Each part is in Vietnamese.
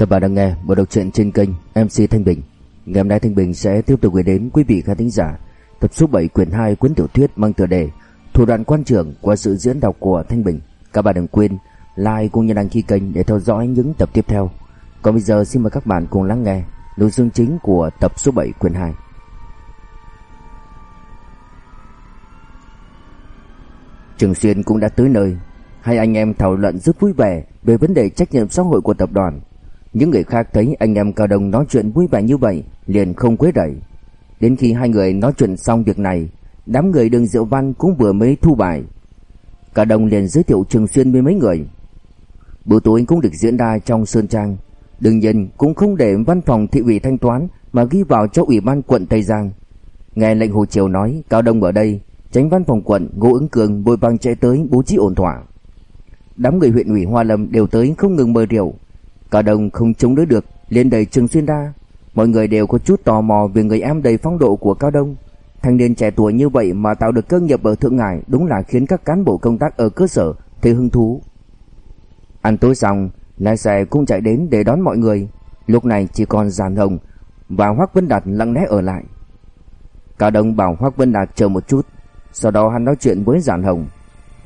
Các bạn đang nghe một đọc truyện trên kênh MC Thanh Bình. Ngày hôm nay Thanh Bình sẽ tiếp tục gửi đến quý vị khán thính giả tập số 7 quyển 2 cuốn tiểu thuyết mang tựa đề Thủ đoạn quan trưởng qua sự diễn đọc của Thanh Bình. Các bạn đừng quên like cũng như đăng ký kênh để theo dõi những tập tiếp theo. Còn bây giờ xin mời các bạn cùng lắng nghe nội dung chính của tập số 7 quyển 2. Trường Xuyên cũng đã tới nơi. Hai anh em thảo luận rất vui vẻ về vấn đề trách nhiệm xã hội của tập đoàn. Những người khác thấy anh em Cao Đông nói chuyện vui vẻ như vậy liền không quấy rầy. Đến khi hai người nói chuyện xong việc này, đám người đường Diệu Văn cũng vừa mới thu bài. Cao Đông liền giới thiệu Trường Xuyên với mấy người. Bữa tối cũng được diễn ra trong Sơn Trang. Đương nhiên cũng không để văn phòng thị ủy thanh toán mà ghi vào cho ủy ban quận Tây Giang. Nghe lệnh Hồ Triều nói Cao Đông ở đây, tránh văn phòng quận Ngô Ứng Cường vội vàng chạy tới bố trí ổn thỏa. Đám người huyện ủy Hoa Lâm đều tới không ngừng mời rượu, Cao Đông không chống đỡ được, liền đẩy Trường Xuyên ra. Mọi người đều có chút tò mò về người em đầy phong độ của Cao Đông. Thanh niên trẻ tuổi như vậy mà tạo được cơ nghiệp ở Thượng Hải đúng là khiến các cán bộ công tác ở cơ sở thấy hứng thú. Ăn tối xong, lái xe cũng chạy đến để đón mọi người. Lúc này chỉ còn Giàn Hồng và Hoắc Vân Đạt lặng lẽ ở lại. Cao Đông bảo Hoắc Vân Đạt chờ một chút, sau đó hắn nói chuyện với Giản Hồng.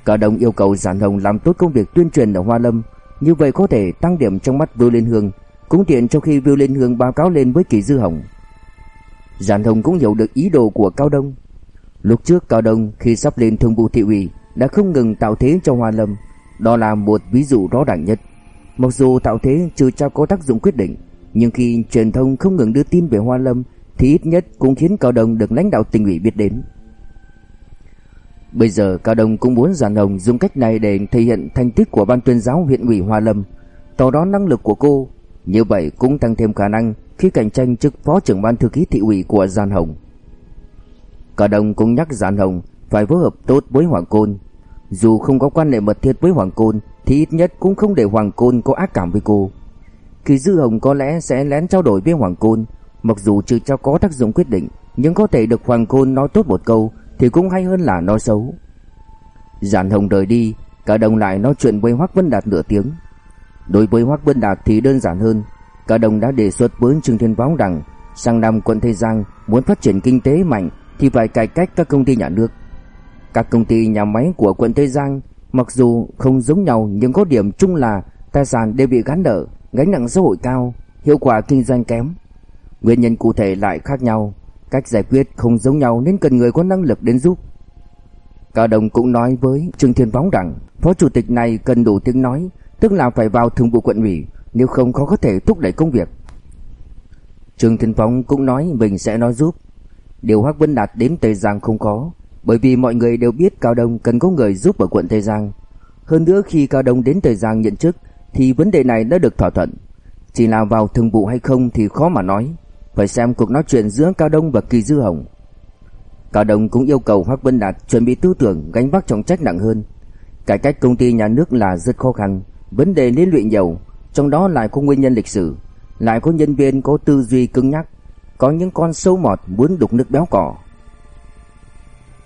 Cao Đông yêu cầu Giản Hồng làm tốt công việc tuyên truyền ở Hoa Lâm, như vậy có thể tăng điểm trong mắt Vưu Liên Hương, cũng tiện trong khi Vưu Liên Hương báo cáo lên với Kỳ Dư Hồng. Giản Hồng cũng hiểu được ý đồ của Cao Đông. Lúc trước Cao Đông khi sắp lên thương vụ thị ủy đã không ngừng tạo thế cho Hoa Lâm, đó là một ví dụ rõ ràng nhất. Mặc dù tạo thế chưa chắc có tác dụng quyết định, nhưng khi truyền thông không ngừng đưa tin về Hoa Lâm thì ít nhất cũng khiến Cao Đông được lãnh đạo tỉnh ủy biết đến. Bây giờ Cao Đông cũng muốn Giản Hồng dùng cách này để thể hiện thành tích của ban tuyên giáo huyện ủy Hoa Lâm, tỏ đó năng lực của cô, như vậy cũng tăng thêm khả năng khi cạnh tranh chức phó trưởng ban thư ký thị ủy của Giản Hồng. Cao Đông cũng nhắc Giản Hồng phải phối hợp tốt với Hoàng Côn, dù không có quan hệ mật thiết với Hoàng Côn thì ít nhất cũng không để Hoàng Côn có ác cảm với cô. Kỳ Dư Hồng có lẽ sẽ lén trao đổi với Hoàng Côn, mặc dù chưa cho có tác dụng quyết định, nhưng có thể được Hoàng Côn nói tốt một câu thì cũng hay hơn là nói xấu. Giản Hồng rời đi, cả đồng lại nói chuyện với Hoắc Vân Đạt nửa tiếng. Đối với Hoắc Vân Đạt thì đơn giản hơn, cả đồng đã đề xuất với Trương Thiên Võng rằng sang năm quận Tây Giang muốn phát triển kinh tế mạnh thì phải cải cách các công ty nhà nước. Các công ty nhà máy của quận Tây Giang mặc dù không giống nhau nhưng có điểm chung là tài sản đều bị gắn nợ, gánh nặng xã hội cao, hiệu quả kinh doanh kém. Nguyên nhân cụ thể lại khác nhau, Cách giải quyết không giống nhau nên cần người có năng lực đến giúp. Cao Đồng cũng nói với Trương Thiên Phóng rằng phó chủ tịch này cần đủ tiếng nói, tức là phải vào thường vụ quận ủy, nếu không khó có thể thúc đẩy công việc. Trương Thiên Phóng cũng nói mình sẽ nói giúp. Điều Hoắc Vân Đạt đến Tây Giang không có, bởi vì mọi người đều biết Cao Đông cần có người giúp ở quận Tây Giang. Hơn nữa khi Cao Đông đến Tây Giang nhận chức thì vấn đề này đã được thỏa thuận. Chỉ là vào thường vụ hay không thì khó mà nói phải xem cuộc nói chuyện giữa Cao Đông và Kỳ Dư Hồng. Cao Đông cũng yêu cầu Hoắc Vân Đạt chuẩn bị tư tưởng gánh vác trọng trách nặng hơn. Cải cách công ty nhà nước là rất khó khăn, vấn đề liên lụy nhiều, trong đó lại có nguyên nhân lịch sử, lại có nhân viên có tư duy cứng nhắc, có những con sâu mọt muốn đục nước béo cỏ.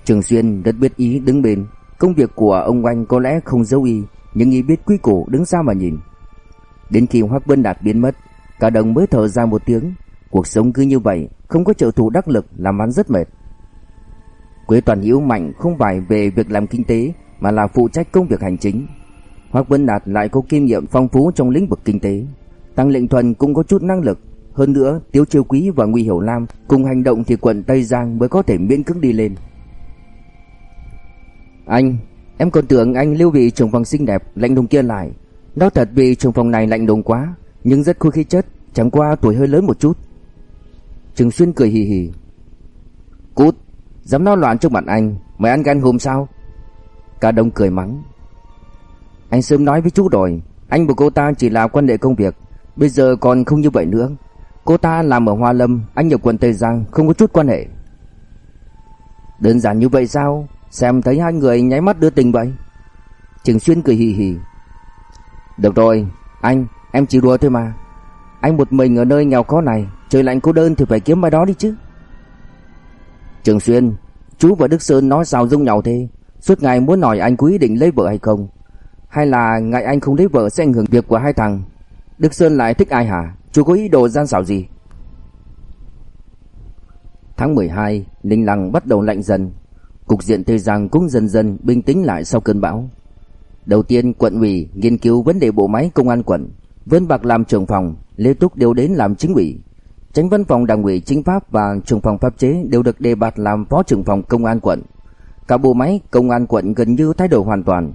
Trường Xuyên rất biết ý đứng bên, công việc của ông anh có lẽ không dấu y, nhưng y biết quý cổ đứng xa mà nhìn. Đến khi Hoắc Vân Đạt biến mất, Cao Đông mới thở ra một tiếng, Cuộc sống cứ như vậy, không có trợ thủ đắc lực làm hắn rất mệt. Quế Toàn Hiếu mạnh không phải về việc làm kinh tế mà là phụ trách công việc hành chính. Hoắc Vân Đạt lại có kinh nghiệm phong phú trong lĩnh vực kinh tế. Tăng Lệnh Thuần cũng có chút năng lực, hơn nữa Tiếu Chiêu Quý và Nguy Hiểu Lam cùng hành động thì quận Tây Giang mới có thể miễn cưỡng đi lên. Anh, em còn tưởng anh lưu vị trưởng phòng xinh đẹp lạnh lùng kia lại. đó thật vì trưởng phòng này lạnh lùng quá, nhưng rất khôi khí chất, chẳng qua tuổi hơi lớn một chút. Trừng Xuyên cười hì hì. Cút, dám nói loạn trước mặt anh, mày ăn gan hôm sao? Cả đông cười mắng. Anh sớm nói với chú rồi, anh và cô ta chỉ là quan hệ công việc, bây giờ còn không như vậy nữa. Cô ta làm ở Hoa Lâm, anh ở quận Tây Giang, không có chút quan hệ. Đơn giản như vậy sao? Xem thấy hai người nháy mắt đưa tình vậy. Trừng Xuyên cười hì hì. Được rồi, anh, em chỉ đùa thôi mà. Anh một mình ở nơi nghèo khó này, Trời lạnh cô đơn thì phải kiếm ai đó đi chứ Trường Xuyên Chú và Đức Sơn nói sao dung nhau thế Suốt ngày muốn nói anh có ý định lấy vợ hay không Hay là ngại anh không lấy vợ sẽ ảnh hưởng việc của hai thằng Đức Sơn lại thích ai hả? Chú có ý đồ gian xảo gì? Tháng 12, Ninh Lăng bắt đầu lạnh dần. Cục diện Tây Giang cũng dần dần bình tĩnh lại sau cơn bão. Đầu tiên, quận ủy nghiên cứu vấn đề bộ máy công an quận. Vân Bạc làm trưởng phòng, Lê Túc đều đến làm chính ủy. Tránh văn phòng đảng ủy chính pháp và trưởng phòng pháp chế đều được đề bạt làm phó trưởng phòng công an quận. Cả bộ máy công an quận gần như thay đổi hoàn toàn.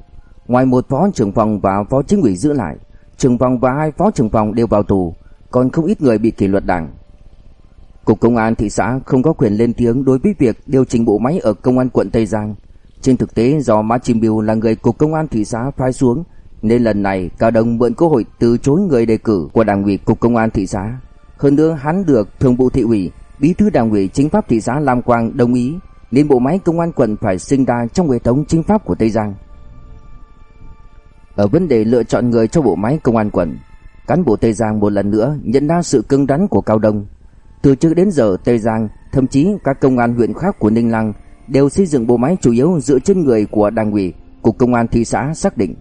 Ngoài một phó trưởng phòng và phó chính ủy giữ lại, trưởng phòng và hai phó trưởng phòng đều vào tù, còn không ít người bị kỷ luật đảng. Cục công an thị xã không có quyền lên tiếng đối với việc điều chỉnh bộ máy ở công an quận Tây Giang. Trên thực tế do Mã Chim Biêu là người cục công an thị xã phái xuống, nên lần này Cao Đông mượn cơ hội từ chối người đề cử của đảng ủy cục công an thị xã. Hơn nữa hắn được thường vụ thị ủy, bí thư đảng ủy chính pháp thị xã Lam Quang đồng ý, nên bộ máy công an quận phải sinh ra trong hệ thống chính pháp của Tây Giang. Ở vấn đề lựa chọn người cho bộ máy công an quận, cán bộ Tây Giang một lần nữa nhận ra sự cứng rắn của Cao Đông. Từ trước đến giờ Tây Giang, thậm chí các công an huyện khác của Ninh Lăng đều xây dựng bộ máy chủ yếu dựa trên người của đảng ủy, cục công an thị xã xác định.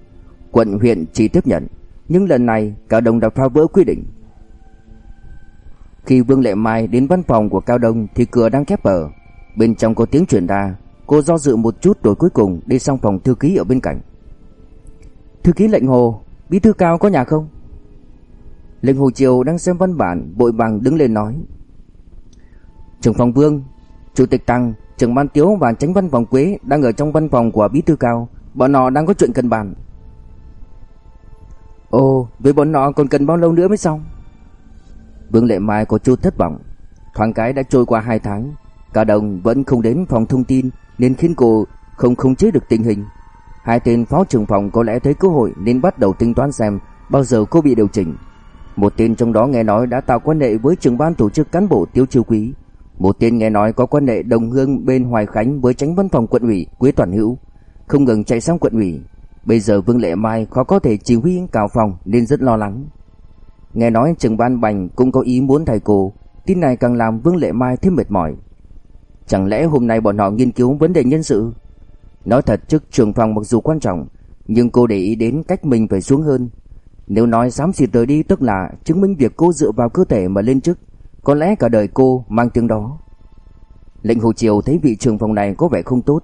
Quận huyện chỉ tiếp nhận, nhưng lần này Cao Đông đã phá vỡ quy định. Khi Vương Lệ Mai đến văn phòng của Cao Đông thì cửa đang khép ở, bên trong có tiếng truyền ra, cô do dự một chút rồi cuối cùng đi sang phòng thư ký ở bên cạnh. Thư ký lệnh Hồ, bí thư Cao có nhà không? Lệnh Hồ Triều đang xem văn bản, bội bằng đứng lên nói. Trưởng phòng Vương, Chủ tịch Tăng, trưởng ban Tiếu và tránh văn phòng Quế đang ở trong văn phòng của bí thư Cao, bọn họ đang có chuyện cần bàn. Ồ, với bọn nó còn cần bao lâu nữa mới xong? Vương Lệ Mai có chút thất vọng. Thoáng cái đã trôi qua 2 tháng, cả đồng vẫn không đến phòng thông tin nên khiến cô không khống chế được tình hình. Hai tên phó trưởng phòng có lẽ thấy cơ hội nên bắt đầu tính toán xem bao giờ cô bị điều chỉnh. Một tên trong đó nghe nói đã tạo quan hệ với trưởng ban tổ chức cán bộ Tiêu Chiêu Quý. Một tên nghe nói có quan hệ đồng hương bên Hoài Khánh với tránh văn phòng quận ủy Quế Toàn Hữu, không ngừng chạy sang quận ủy. Bây giờ Vương Lệ Mai khó có thể chỉ huy cào phòng nên rất lo lắng. Nghe nói trường ban bành cũng có ý muốn thay cô, tin này càng làm Vương Lệ Mai thêm mệt mỏi. Chẳng lẽ hôm nay bọn họ nghiên cứu vấn đề nhân sự? Nói thật chức trưởng phòng mặc dù quan trọng, nhưng cô để ý đến cách mình phải xuống hơn. Nếu nói dám xịt tới đi tức là chứng minh việc cô dựa vào cơ thể mà lên chức, có lẽ cả đời cô mang tiếng đó. Lệnh Hồ Triều thấy vị trưởng phòng này có vẻ không tốt.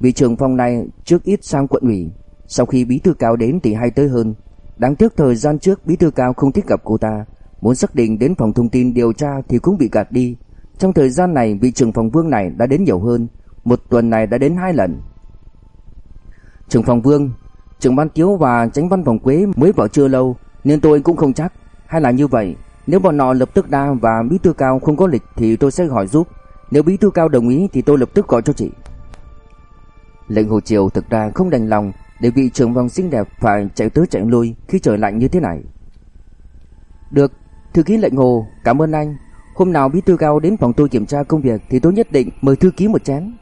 Vị trưởng phòng này trước ít sang quận ủy, sau khi bí thư cao đến thì hay tới hơn. Đáng tiếc thời gian trước bí thư cao không thích gặp cô ta, muốn xác định đến phòng thông tin điều tra thì cũng bị gạt đi. Trong thời gian này vị trưởng phòng Vương này đã đến nhiều hơn, một tuần này đã đến hai lần. Trưởng phòng Vương, trưởng ban Tiếu và tránh văn phòng Quế mới vào chưa lâu nên tôi cũng không chắc. Hay là như vậy, nếu bọn họ lập tức đa và bí thư cao không có lịch thì tôi sẽ hỏi giúp. Nếu bí thư cao đồng ý thì tôi lập tức gọi cho chị. Lệnh Hồ Triều thực ra không đành lòng để vị trưởng phòng xinh đẹp phải chạy tới chạy lui khi trời lạnh như thế này. Được, thư ký lệnh Hồ, cảm ơn anh. Hôm nào bí thư cao đến phòng tôi kiểm tra công việc thì tôi nhất định mời thư ký một chén.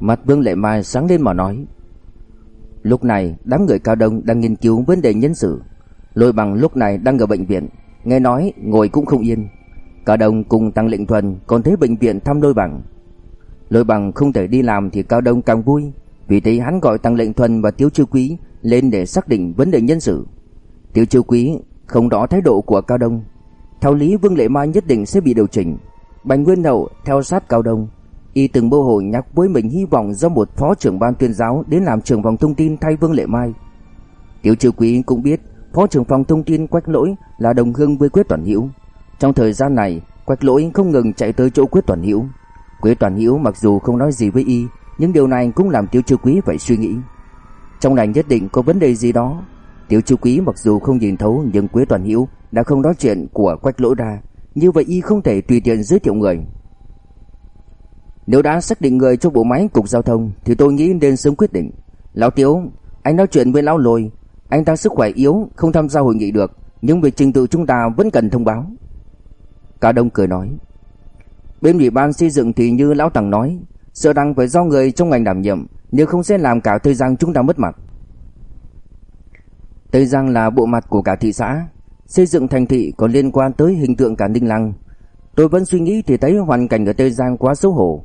Mặt Vương Lệ Mai sáng lên mà nói. Lúc này, đám người cao đông đang nghiên cứu vấn đề nhân sự. Lôi bằng lúc này đang ở bệnh viện, nghe nói ngồi cũng không yên. Cao đông cùng Tăng Lệnh Thuần còn thấy bệnh viện thăm lôi bằng. Lôi bằng không thể đi làm thì Cao đông càng vui, vì thế hắn gọi Tăng Lệnh Thuần và Tiếu Chiêu Quý lên để xác định vấn đề nhân sự. Tiếu Chiêu Quý không rõ thái độ của Cao Đông. Theo lý Vương Lệ Mai nhất định sẽ bị điều chỉnh. Bành Nguyên Hậu theo sát Cao Đông Y từng mơ hồ nhắc với mình hy vọng do một phó trưởng ban tuyên giáo đến làm trưởng phòng thông tin thay Vương Lệ Mai. Tiểu Chư Quý cũng biết phó trưởng phòng thông tin Quách Lỗi là đồng hương với Quế Toàn Hữu. Trong thời gian này, Quách Lỗi không ngừng chạy tới chỗ Quế Toàn Hữu. Quế Toàn Hữu mặc dù không nói gì với y, nhưng điều này cũng làm Tiêu Chu Quý phải suy nghĩ. Trong này nhất định có vấn đề gì đó. Tiêu Chu Quý mặc dù không nhìn thấu nhưng Quế Toàn Hữu đã không nói chuyện của Quách lỗ ra, như vậy y không thể tùy tiện giới thiệu người. Nếu đã xác định người cho bộ máy cục giao thông thì tôi nghĩ nên sớm quyết định. Lão Tiếu, anh nói chuyện với lão Lôi, anh ta sức khỏe yếu, không tham gia hội nghị được, nhưng việc trình tự chúng ta vẫn cần thông báo. Cả đông cười nói. Bên ủy ban xây dựng thì như lão Tằng nói, sợ rằng phải do người trong ngành đảm nhiệm, nếu không sẽ làm cả Tây Giang chúng ta mất mặt. Tây Giang là bộ mặt của cả thị xã, xây dựng thành thị còn liên quan tới hình tượng cả Ninh Lăng. Tôi vẫn suy nghĩ thì thấy hoàn cảnh ở Tây Giang quá xấu hổ,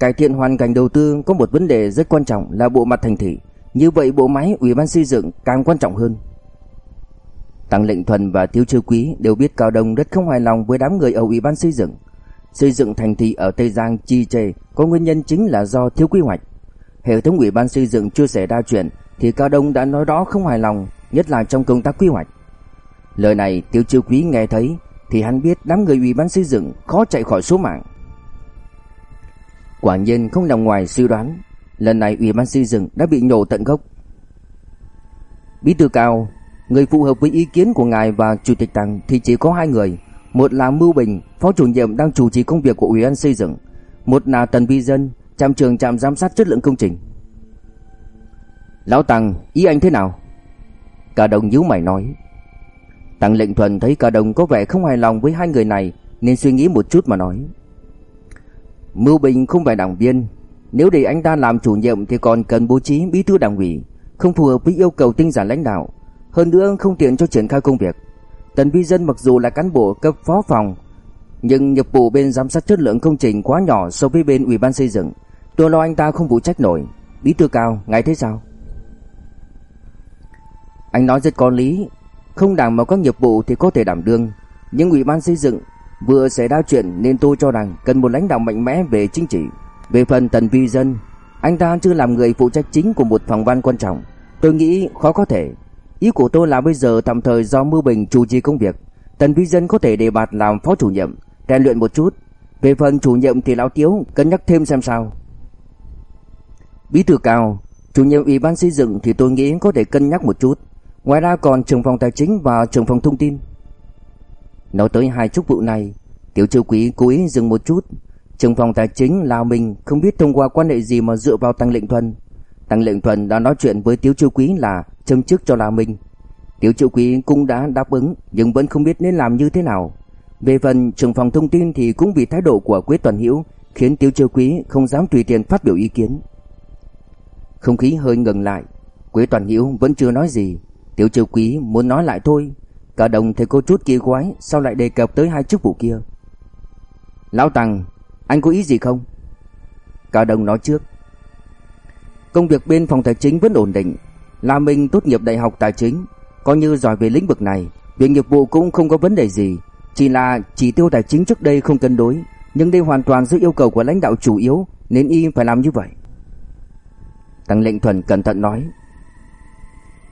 Cải thiện hoàn cảnh đầu tư có một vấn đề rất quan trọng là bộ mặt thành thị. Như vậy bộ máy ủy ban xây dựng càng quan trọng hơn. Tăng Lệnh Thuần và Tiêu Chiêu Quý đều biết Cao Đông rất không hài lòng với đám người ở Ủy ban xây dựng. Xây dựng thành thị ở Tây Giang chi trệ có nguyên nhân chính là do thiếu quy hoạch. Hệ thống Ủy ban xây dựng chưa xảy ra chuyện thì Cao Đông đã nói đó không hài lòng, nhất là trong công tác quy hoạch. Lời này Tiêu Chiêu Quý nghe thấy thì hắn biết đám người Ủy ban xây dựng khó chạy khỏi số mạng. Quả nhiên không nằm ngoài suy đoán, lần này Ủy ban xây dựng đã bị nhổ tận gốc. Bí thư cao, người phù hợp với ý kiến của ngài và chủ tịch Tăng thì chỉ có hai người, một là Mưu Bình, phó chủ nhiệm đang chủ trì công việc của Ủy ban xây dựng, một là Tần Vi Dân, trạm trường trạm giám sát chất lượng công trình. Lão Tăng, ý anh thế nào? Cả đồng nhíu mày nói. Tăng lệnh thuần thấy cả đồng có vẻ không hài lòng với hai người này nên suy nghĩ một chút mà nói. Mưu Bình không phải đảng viên, nếu để anh ta làm chủ nhiệm thì còn cần bố trí bí thư đảng ủy, không phù hợp với yêu cầu tinh giản lãnh đạo, hơn nữa không tiện cho triển khai công việc. Tần Vi Dân mặc dù là cán bộ cấp phó phòng, nhưng nhập vụ bên giám sát chất lượng công trình quá nhỏ so với bên ủy ban xây dựng. Tôi lo anh ta không phụ trách nổi. Bí thư cao, ngài thấy sao? Anh nói rất có lý, không đảm bảo các nghiệp vụ thì có thể đảm đương, nhưng ủy ban xây dựng vừa xảy ra chuyện nên tôi cho rằng cần một lãnh đạo mạnh mẽ về chính trị. Về phần Tần Vi Dân, anh ta chưa làm người phụ trách chính của một phòng ban quan trọng, tôi nghĩ khó có thể. Ý của tôi là bây giờ tạm thời do Mưu Bình chủ trì công việc, Tần Vi Dân có thể đề bạt làm phó chủ nhiệm, rèn luyện một chút. Về phần chủ nhiệm thì lão Tiếu cân nhắc thêm xem sao. Bí thư cao, chủ nhiệm ủy ban xây dựng thì tôi nghĩ có thể cân nhắc một chút. Ngoài ra còn trưởng phòng tài chính và trưởng phòng thông tin. Nói tới hai chức vụ này, Tiểu Châu Quý cố ý dừng một chút. Trưởng phòng tài chính là mình không biết thông qua quan hệ gì mà dựa vào Tăng Lệnh Thuần. Tăng Lệnh Thuần đã nói chuyện với Tiểu Châu Quý là châm chức cho là mình. Tiểu triệu Quý cũng đã đáp ứng nhưng vẫn không biết nên làm như thế nào. Về phần trưởng phòng thông tin thì cũng vì thái độ của Quế Toàn Hữu khiến Tiểu triệu Quý không dám tùy tiện phát biểu ý kiến. Không khí hơi ngừng lại, Quế Toàn Hữu vẫn chưa nói gì, Tiểu triệu Quý muốn nói lại thôi, cả đồng thấy cô chút kỳ quái, sao lại đề cập tới hai chức vụ kia. Lão tằng anh có ý gì không? Cả đồng nói trước. Công việc bên phòng tài chính vẫn ổn định, là mình tốt nghiệp đại học tài chính, coi như giỏi về lĩnh vực này, việc nghiệp vụ cũng không có vấn đề gì, chỉ là chỉ tiêu tài chính trước đây không cân đối, nhưng đây hoàn toàn dưới yêu cầu của lãnh đạo chủ yếu nên y phải làm như vậy. Tăng lệnh thuần cẩn thận nói.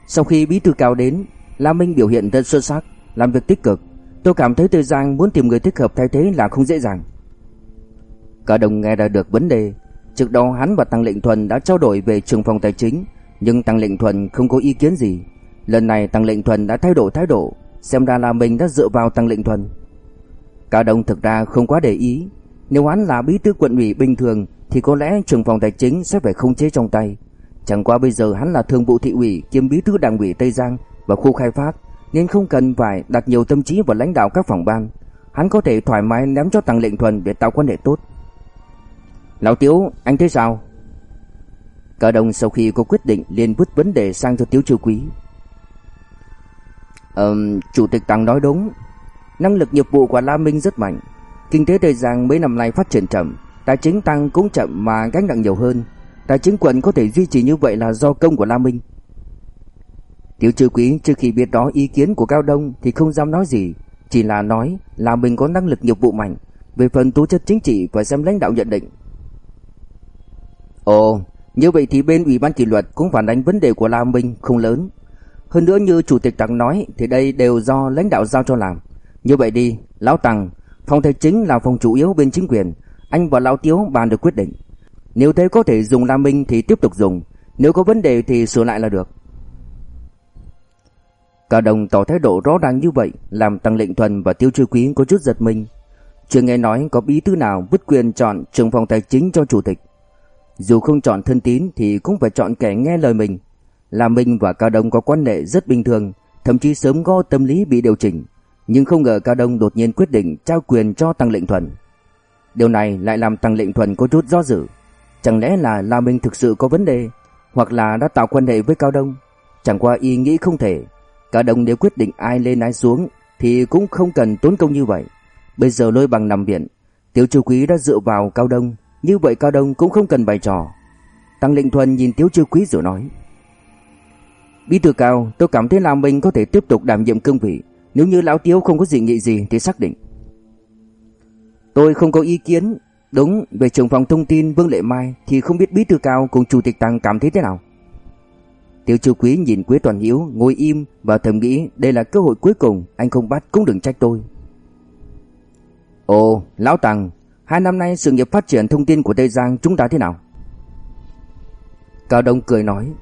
Sau khi bí thư cao đến, La Minh biểu hiện rất xuất sắc, làm việc tích cực. Tôi cảm thấy Tư Giang muốn tìm người thích hợp thay thế là không dễ dàng. Cả đồng nghe ra được vấn đề. Trước đó hắn và Tăng Lệnh Thuần đã trao đổi về trường phòng tài chính, nhưng Tăng Lệnh Thuần không có ý kiến gì. Lần này Tăng Lệnh Thuần đã thay đổi thái độ, xem ra là mình đã dựa vào Tăng Lệnh Thuần. cao đông thực ra không quá để ý, nếu hắn là bí thư quận ủy bình thường thì có lẽ trường phòng tài chính sẽ phải không chế trong tay. Chẳng qua bây giờ hắn là thường vụ thị ủy kiêm bí thư đảng ủy Tây Giang và khu khai phát nên không cần phải đặt nhiều tâm trí vào lãnh đạo các phòng ban. Hắn có thể thoải mái ném cho Tăng Lệnh Thuần để tạo quan hệ tốt. Lão Tiếu, anh thấy sao? Cao Đông sau khi có quyết định liền vứt vấn đề sang cho Tiếu Chiêu Quý. Um, chủ tịch Tăng nói đúng. Năng lực nghiệp vụ của La Minh rất mạnh. Kinh tế Tây Giang mấy năm nay phát triển chậm, tài chính tăng cũng chậm mà gánh nặng nhiều hơn. Tài chính quận có thể duy trì như vậy là do công của La Minh. Tiểu trừ quý trước khi biết đó ý kiến của Cao Đông thì không dám nói gì, chỉ là nói là mình có năng lực nghiệp vụ mạnh, về phần tố chất chính trị phải xem lãnh đạo nhận định. Ồ, như vậy thì bên ủy ban kỷ luật cũng phản ánh vấn đề của La Minh không lớn. Hơn nữa như chủ tịch tặng nói thì đây đều do lãnh đạo giao cho làm. Như vậy đi, lão Tằng phòng tài chính là phòng chủ yếu bên chính quyền, anh và lão Tiếu bàn được quyết định. Nếu thấy có thể dùng La Minh thì tiếp tục dùng, nếu có vấn đề thì sửa lại là được. Cả đồng tỏ thái độ rõ ràng như vậy làm Tăng Lệnh Thuần và Tiêu Trư Quý có chút giật mình. Chưa nghe nói có bí thư nào vứt quyền chọn trưởng phòng tài chính cho chủ tịch. Dù không chọn thân tín thì cũng phải chọn kẻ nghe lời mình. Là Minh và Cao Đông có quan hệ rất bình thường, thậm chí sớm có tâm lý bị điều chỉnh. Nhưng không ngờ Cao Đông đột nhiên quyết định trao quyền cho Tăng Lệnh Thuần. Điều này lại làm Tăng Lệnh Thuần có chút do dự. Chẳng lẽ là La Minh thực sự có vấn đề, hoặc là đã tạo quan hệ với Cao Đông? Chẳng qua ý nghĩ không thể, Cao Đông nếu quyết định ai lên ai xuống thì cũng không cần tốn công như vậy. Bây giờ lôi bằng nằm viện, Tiểu Châu Quý đã dựa vào Cao Đông, như vậy Cao Đông cũng không cần bày trò. Tăng Lệnh Thuần nhìn Tiếu Chiêu Quý rồi nói: Bí thư cao, tôi cảm thấy là mình có thể tiếp tục đảm nhiệm cương vị. Nếu như lão Tiếu không có gì nghị gì thì xác định. Tôi không có ý kiến. Đúng, về trưởng phòng thông tin Vương Lệ Mai thì không biết bí thư cao cùng chủ tịch Tăng cảm thấy thế nào. Tiêu Chiêu Quý nhìn Quế Toàn Hiếu ngồi im và thầm nghĩ đây là cơ hội cuối cùng, anh không bắt cũng đừng trách tôi. Ồ, lão Tăng, hai năm nay sự nghiệp phát triển thông tin của Tây Giang chúng ta thế nào? Cao Đông cười nói.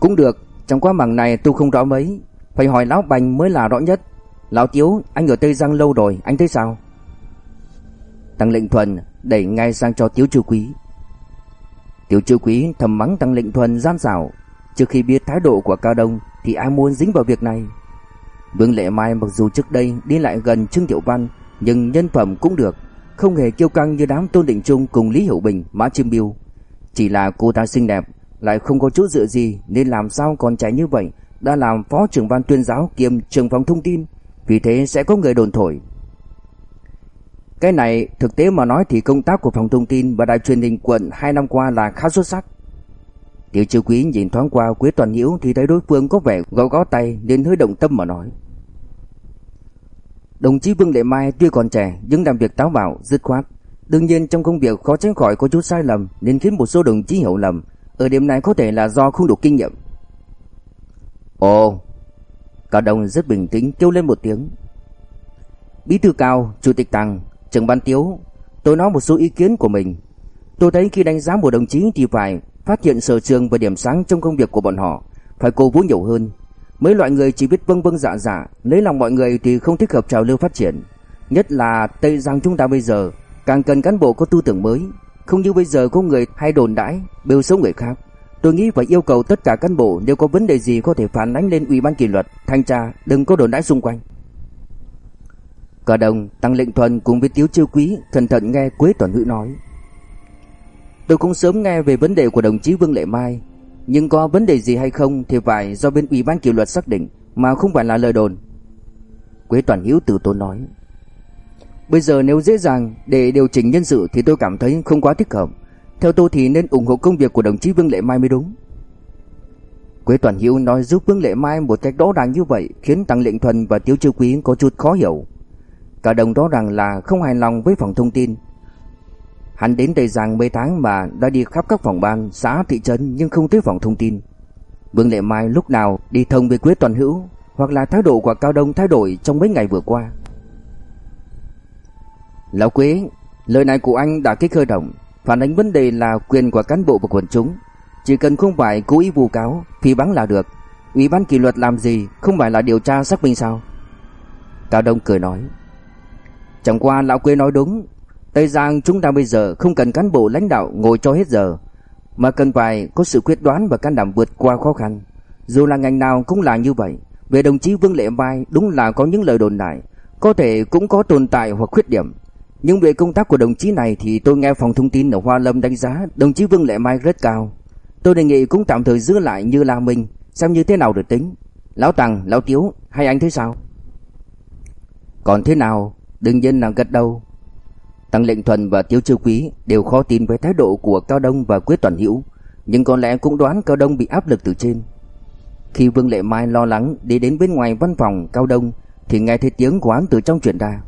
Cũng được, trong quá mảng này tôi không rõ mấy, phải hỏi lão Bành mới là rõ nhất. Lão Tiếu, anh ở Tây Giang lâu rồi, anh thấy sao? Tăng Lệnh Thuần đẩy ngay sang cho Tiếu Chư Quý. Tiếu Chư Quý thầm mắng Tăng Lệnh Thuần gian xảo, trước khi biết thái độ của Cao Đông thì ai muốn dính vào việc này. Vương Lệ Mai mặc dù trước đây đi lại gần Trương Tiểu Văn, nhưng nhân phẩm cũng được, không hề kiêu căng như đám Tôn Định Trung cùng Lý Hiểu Bình, Mã Chiêm Biêu. Chỉ là cô ta xinh đẹp, lại không có chút dựa gì nên làm sao còn trẻ như vậy đã làm phó trưởng ban tuyên giáo kiêm trưởng phòng thông tin, vì thế sẽ có người đồn thổi. Cái này thực tế mà nói thì công tác của phòng thông tin và đài truyền hình quận hai năm qua là khá xuất sắc. Tiểu Chiêu Quý nhìn thoáng qua Quế Toàn Hiếu thì thấy đối phương có vẻ gõ gõ tay nên hơi động tâm mà nói. Đồng chí Vương Lệ Mai tuy còn trẻ nhưng làm việc táo bạo, dứt khoát. Đương nhiên trong công việc khó tránh khỏi có chút sai lầm nên khiến một số đồng chí hiểu lầm. Ở điểm này có thể là do không đủ kinh nghiệm. Ồ, Cao Đông rất bình tĩnh kêu lên một tiếng. Bí thư Cao, Chủ tịch Tăng, Trưởng ban Tiếu, tôi nói một số ý kiến của mình. Tôi thấy khi đánh giá một đồng chí thì phải phát hiện sở trường và điểm sáng trong công việc của bọn họ, phải cố vũ nhiều hơn. Mấy loại người chỉ biết vâng vâng dạ dạ, lấy lòng mọi người thì không thích hợp trào lưu phát triển. Nhất là Tây Giang chúng ta bây giờ, càng cần cán bộ có tư tưởng mới, không như bây giờ có người hay đồn đãi, bêu xấu người khác. Tôi nghĩ phải yêu cầu tất cả cán bộ nếu có vấn đề gì có thể phản ánh lên ủy ban kỷ luật, thanh tra, đừng có đồn đãi xung quanh. Cả đồng tăng lệnh thuần cùng với Tiếu Chiêu Quý cẩn thận nghe Quế Toàn Hữu nói. Tôi cũng sớm nghe về vấn đề của đồng chí Vương Lệ Mai, nhưng có vấn đề gì hay không thì phải do bên ủy ban kỷ luật xác định, mà không phải là lời đồn. Quế Toàn Hiếu từ tốn nói. Bây giờ nếu dễ dàng để điều chỉnh nhân sự thì tôi cảm thấy không quá thích hợp. Theo tôi thì nên ủng hộ công việc của đồng chí Vương Lệ Mai mới đúng. Quế Toàn Hiếu nói giúp Vương Lệ Mai một cách rõ ràng như vậy khiến Tăng Lệnh Thuần và Tiếu Chiêu Quý có chút khó hiểu. Cả đồng đó rằng là không hài lòng với phòng thông tin Hắn đến Tây Giang mấy tháng mà đã đi khắp các phòng ban, xã, thị trấn nhưng không tới phòng thông tin. Vương Lệ Mai lúc nào đi thông với Quế Toàn Hữu hoặc là thái độ của Cao Đông thay đổi trong mấy ngày vừa qua. Lão Quế, lời này của anh đã kích khơi động, phản ánh vấn đề là quyền của cán bộ và quần chúng. Chỉ cần không phải cố ý vu cáo, phỉ báng là được. Ủy ban kỷ luật làm gì không phải là điều tra xác minh sao? Cao Đông cười nói. Chẳng qua lão Quế nói đúng, Tây Giang chúng ta bây giờ không cần cán bộ lãnh đạo ngồi cho hết giờ, mà cần phải có sự quyết đoán và can đảm vượt qua khó khăn. Dù là ngành nào cũng là như vậy. Về đồng chí Vương Lệ Mai đúng là có những lời đồn đại, có thể cũng có tồn tại hoặc khuyết điểm. Nhưng về công tác của đồng chí này thì tôi nghe phòng thông tin ở Hoa Lâm đánh giá đồng chí Vương Lệ Mai rất cao. Tôi đề nghị cũng tạm thời giữ lại như là mình, xem như thế nào được tính. Lão Tằng, Lão Tiếu, hay anh thế sao? Còn thế nào? Đương nhiên là gật đầu. Tăng Lệnh Thuần và Tiêu Chiêu Quý đều khó tin với thái độ của Cao Đông và quyết Toàn Hữu, nhưng có lẽ cũng đoán Cao Đông bị áp lực từ trên. Khi Vương Lệ Mai lo lắng đi đến bên ngoài văn phòng Cao Đông thì nghe thấy tiếng của hắn từ trong truyền ra.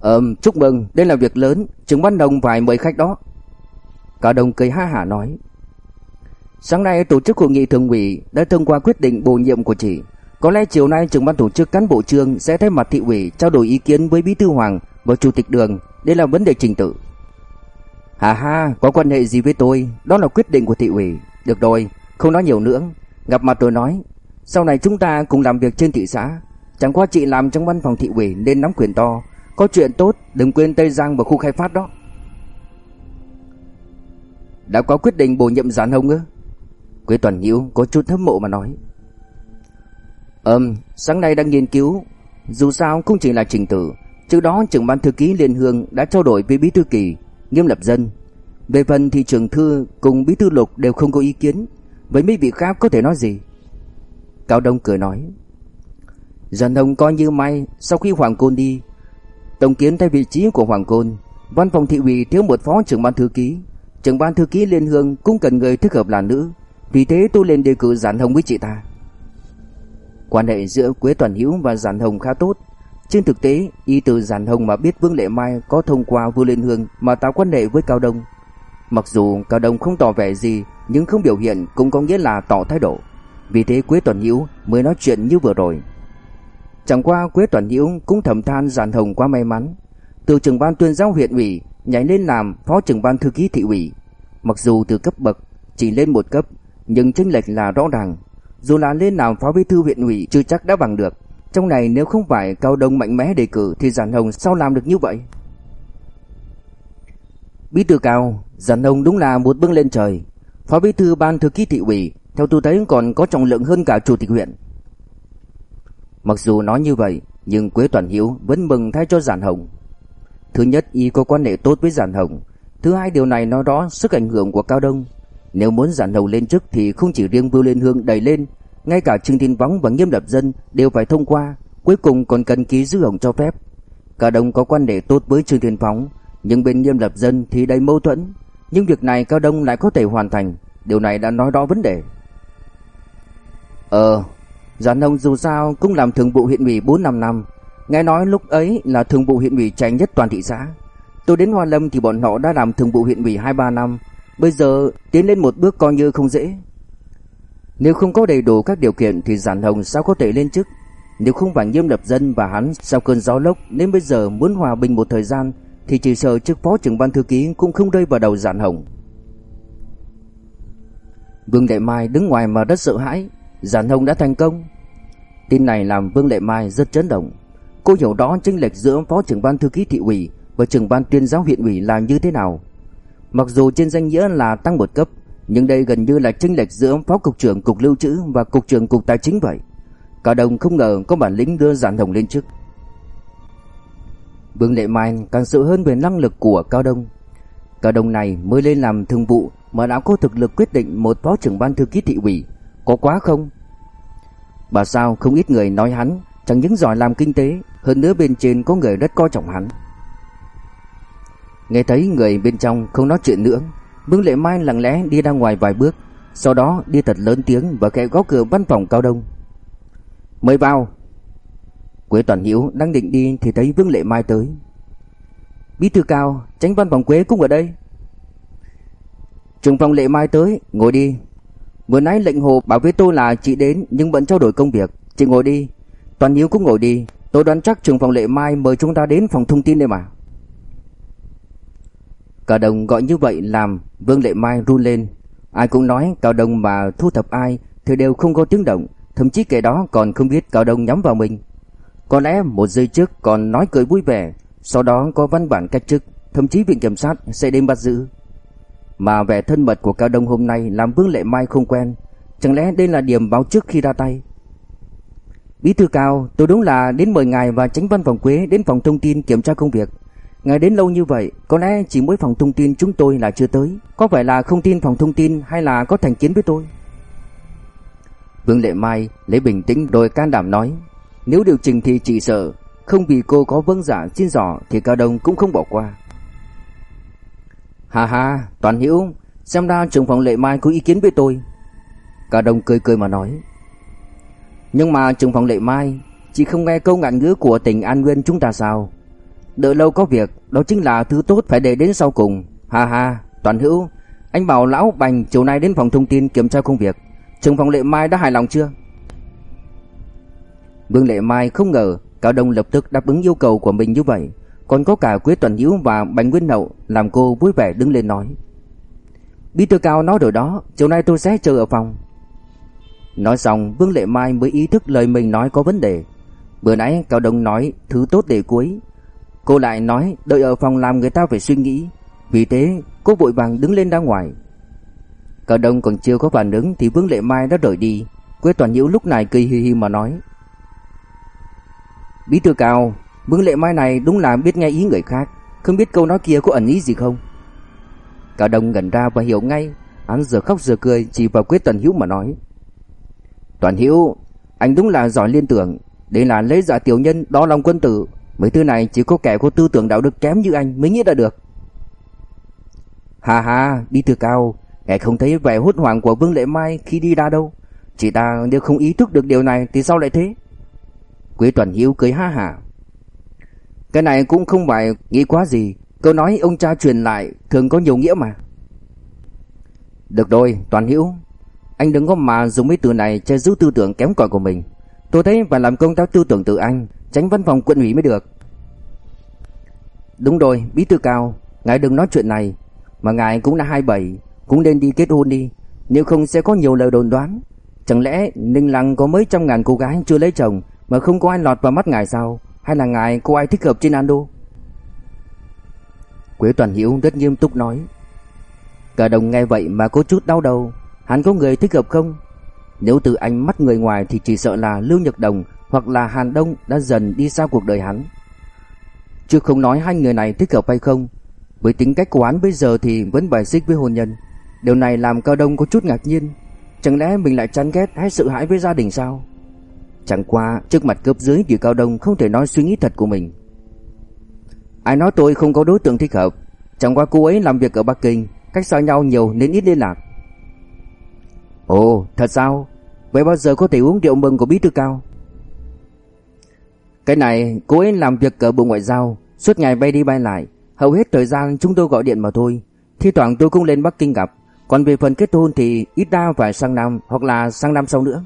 "Ừm, chúc mừng, đây là việc lớn, trưởng ban đồng phải mời khách đó." Cao Đông cười ha hả nói. Sáng nay tổ chức hội nghị thường ủy đã thông qua quyết định bổ nhiệm của chị. Có lẽ chiều nay trưởng ban tổ chức cán bộ trường sẽ thay mặt thị ủy trao đổi ý kiến với bí thư Hoàng và chủ tịch đường, đây là vấn đề trình tự. Hà ha, có quan hệ gì với tôi, đó là quyết định của thị ủy. Được rồi, không nói nhiều nữa, gặp mặt tôi nói, sau này chúng ta cùng làm việc trên thị xã, chẳng qua chị làm trong văn phòng thị ủy nên nắm quyền to, có chuyện tốt, đừng quên Tây Giang và khu khai phát đó. Đã có quyết định bổ nhiệm giản hồng ư? Quế Toàn Nhiễu có chút hâm mộ mà nói. Ừm, sáng nay đang nghiên cứu, dù sao cũng chỉ là trình tự, Trước đó trưởng ban thư ký Liên Hương đã trao đổi với bí thư kỳ, Nghiêm Lập Dân. Về phần thì trưởng thư cùng bí thư Lục đều không có ý kiến, với mấy vị khác có thể nói gì? Cao Đông cười nói. Dần Hồng coi như may sau khi Hoàng Côn đi, tổng kiến thay vị trí của Hoàng Côn, văn phòng thị ủy thiếu một phó trưởng ban thư ký, trưởng ban thư ký Liên Hương cũng cần người thích hợp là nữ, Vì thế tôi lên đề cử Giản Hồng với chị ta Quan hệ giữa Quế Toàn Hữu và Giản Hồng khá tốt trên thực tế, Y từ Giản Hồng mà biết Vương Lệ Mai Có thông qua Vua Liên Hương Mà tạo quan hệ với Cao Đông. Mặc dù Cao Đông không tỏ vẻ gì, Nhưng không biểu hiện cũng có nghĩa là tỏ thái độ. Vì thế Quế Toàn Hữu mới nói chuyện như vừa rồi. Chẳng qua Quế Toàn Hữu cũng thầm than Giản Hồng quá may mắn. Từ trưởng ban tuyên giáo huyện ủy, Nhảy lên làm phó trưởng ban thư ký thị ủy. Mặc dù từ cấp bậc, chỉ lên một cấp, nhưng chênh lệch là rõ ràng. Dù là lên làm phó bí thư huyện ủy chưa chắc đã bằng được. Trong này nếu không phải Cao Đông mạnh mẽ đề cử thì Giản Hồng sao làm được như vậy? Bí thư Cao, Giản Hồng đúng là một bước lên trời. Phó bí thư ban thư ký thị ủy, theo tôi thấy còn có trọng lượng hơn cả chủ tịch huyện. Mặc dù nói như vậy, nhưng Quế Toàn Hiếu vẫn mừng thay cho Giản Hồng. Thứ nhất, y có quan hệ tốt với Giản Hồng. Thứ hai, điều này nói rõ sức ảnh hưởng của Cao Đông nếu muốn giản hồng lên chức thì không chỉ riêng Vưu Liên Hương đẩy lên, ngay cả Trương Thiên Võng và Nghiêm Lập Dân đều phải thông qua, cuối cùng còn cần ký dư hồng cho phép. Cả đồng có quan hệ tốt với Trương Thiên Võng, nhưng bên Nghiêm Lập Dân thì đầy mâu thuẫn, nhưng việc này Cao Đông lại có thể hoàn thành, điều này đã nói rõ vấn đề. Ờ, Giản Hồng dù sao cũng làm thường vụ huyện ủy 4 năm năm, nghe nói lúc ấy là thường vụ huyện ủy trẻ nhất toàn thị xã. Tôi đến Hoa Lâm thì bọn họ đã làm thường vụ huyện ủy 2-3 năm, Bây giờ tiến lên một bước coi như không dễ nếu không có đầy đủ các điều kiện Thì Giản Hồng sao có thể lên chức? Nếu không phải nghiêm lập dân và hắn Sau cơn gió lốc Nên bây giờ muốn hòa bình một thời gian Thì chỉ sợ chức phó trưởng ban thư ký Cũng không rơi vào đầu Giản Hồng. Vương Lệ Mai đứng ngoài mà rất sợ hãi. Giản Hồng đã thành công. Tin này làm Vương Lệ Mai rất chấn động. Cô hiểu đó chênh lệch giữa phó trưởng ban thư ký thị ủy Và trưởng ban tuyên giáo huyện ủy là như thế nào. Mặc dù trên danh nghĩa là tăng một cấp, nhưng đây gần như là chênh lệch giữa phó cục trưởng cục lưu trữ và cục trưởng cục tài chính vậy. Cả đồng không ngờ có bản lĩnh đưa Giản Hồng lên chức. Vương Lệ Mai càng sợ hơn về năng lực của Cao Đông. Cao Đông này mới lên làm thường vụ mà đã có thực lực quyết định một phó trưởng ban thư ký thị ủy, có quá không? Bà sao không ít người nói hắn chẳng những giỏi làm kinh tế, hơn nữa bên trên có người rất coi trọng hắn. Nghe thấy người bên trong không nói chuyện nữa Vương Lệ Mai lặng lẽ đi ra ngoài vài bước, Sau đó đi thật lớn tiếng Và kẻ gõ cửa văn phòng Cao Đông. Mời vào. Quế Toàn Hiếu đang định đi Thì thấy Vương Lệ Mai tới. Bí thư Cao, Tránh văn phòng Quế cũng ở đây. Trường phòng Lệ Mai tới, Ngồi đi. Vừa nãy lệnh hồ bảo với tôi là chị đến Nhưng vẫn trao đổi công việc. Chị ngồi đi. Toàn Hiếu cũng ngồi đi. Tôi đoán chắc trường phòng Lệ Mai mời chúng ta đến phòng thông tin đây mà. Cao Đông gọi như vậy làm Vương Lệ Mai run lên. Ai cũng nói Cao Đông mà thu thập ai Thì đều không có tiếng động, Thậm chí kẻ đó còn không biết Cao Đông nhắm vào mình. Có lẽ một giây trước còn nói cười vui vẻ, Sau đó có văn bản cách chức, Thậm chí viện kiểm sát sẽ đến bắt giữ. Mà vẻ thân mật của Cao Đông hôm nay Làm Vương Lệ Mai không quen, Chẳng lẽ đây là điểm báo trước khi ra tay? Bí thư Cao, Tôi đúng là đến mời ngài và tránh văn phòng Quế Đến phòng thông tin kiểm tra công việc. Ngài đến lâu như vậy, có lẽ chỉ mỗi phòng thông tin chúng tôi là chưa tới. Có phải là không tin phòng thông tin hay là có thành kiến với tôi? Vương Lệ Mai lấy bình tĩnh rồi can đảm nói. Nếu điều chỉnh thì chỉ sợ, không vì cô có vâng giả xin dò thì Cao Đông cũng không bỏ qua. Hà hà, Toàn Hiểu, xem ra trưởng phòng Lệ Mai có ý kiến với tôi. Cao Đông cười cười mà nói. Nhưng mà trưởng phòng Lệ Mai, chỉ không nghe câu ngạn ngữ của tỉnh An Nguyên chúng ta sao? Đợi lâu có việc, đó chính là thứ tốt phải để đến sau cùng. Ha ha, Toàn Hữu, anh bảo lão Bành chiều nay đến phòng thông tin kiểm tra công việc. Trưởng phòng Lệ Mai đã hài lòng chưa? Vương Lệ Mai không ngờ Cao Đông lập tức đáp ứng yêu cầu của mình như vậy. Còn có cả Quế Toàn Hữu và Bành Nguyên nậu làm cô vui vẻ đứng lên nói. Bí thư Cao nói rồi đó, chiều nay tôi sẽ chờ ở phòng. Nói xong Vương Lệ Mai mới ý thức lời mình nói có vấn đề. Bữa nãy Cao Đông nói thứ tốt để cuối Cô lại nói, đợi ở phòng làm người ta phải suy nghĩ. Vì thế, cô vội vàng đứng lên ra ngoài. Cả đông còn chưa có phản ứng Thì Vương Lệ Mai đã rời đi. Quế Toàn Nhiễu lúc này cười hi hi mà nói, Bí thư cao, Vương Lệ Mai này đúng là biết nghe ý người khác, Không biết câu nói kia có ẩn ý gì không? Cả đông gần ra và hiểu ngay, Hắn giờ khóc giờ cười Chỉ vào Quế Toàn Hiếu mà nói, Toàn Hiếu Anh đúng là giỏi liên tưởng Đây là lấy giả tiểu nhân đo lòng quân tử Mấy thứ này chỉ có kẻ có tư tưởng đạo đức kém như anh mới nghĩ ra được. Hà hà, đi từ cao, Ngài không thấy vẻ hốt hoảng của Vương Lệ Mai khi đi ra đâu. Chị ta nếu không ý thức được điều này Thì sao lại thế? Quế Toàn Hiếu cười ha hả Cái này cũng không phải nghĩ quá gì. Câu nói ông cha truyền lại Thường có nhiều nghĩa mà. Được rồi Toàn Hiếu. Anh đừng có mà dùng mấy từ này Che giấu tư tưởng kém cỏi của mình. Tôi thấy phải làm công tác tư tưởng từ anh. Tránh văn phòng quận ủy mới được. Đúng rồi, Bí thư cao, Ngài đừng nói chuyện này. Mà ngài cũng đã 27 Cũng nên đi kết hôn đi. Nếu không sẽ có nhiều lời đồn đoán. Chẳng lẽ Ninh Lăng có mấy trăm ngàn cô gái chưa lấy chồng Mà không có ai lọt vào mắt ngài sao? Hay là ngài có ai thích hợp trên Ando? Quế Toàn Hiểu rất nghiêm túc nói. Cả đồng nghe vậy mà có chút đau đầu. Hắn có người thích hợp không? Nếu từ ánh mắt người ngoài thì chỉ sợ là Lưu Nhật Đồng hoặc là Hàn Đông đã dần đi xa cuộc đời hắn. Chứ không nói hai người này thích hợp hay không, Với tính cách của hắn bây giờ thì vẫn bài xích với hôn nhân. Điều này làm Cao Đông có chút ngạc nhiên. Chẳng lẽ mình lại chán ghét hay sợ hãi với gia đình sao? Chẳng qua, trước mặt cấp dưới thì Cao Đông không thể nói suy nghĩ thật của mình. Ai nói tôi không có đối tượng thích hợp? Chẳng qua cô ấy làm việc ở Bắc Kinh, Cách xa nhau nhiều nên ít liên lạc. Ồ, thật sao? Vậy bao giờ có thể uống rượu mừng của bí thư cao? Cái này, cô ấy làm việc ở Bộ Ngoại giao, Suốt ngày bay đi bay lại. Hầu hết thời gian chúng tôi gọi điện mà thôi. Thi thoảng tôi cũng lên Bắc Kinh gặp. Còn về phần kết hôn thì ít ra phải sang năm Hoặc là sang năm sau nữa.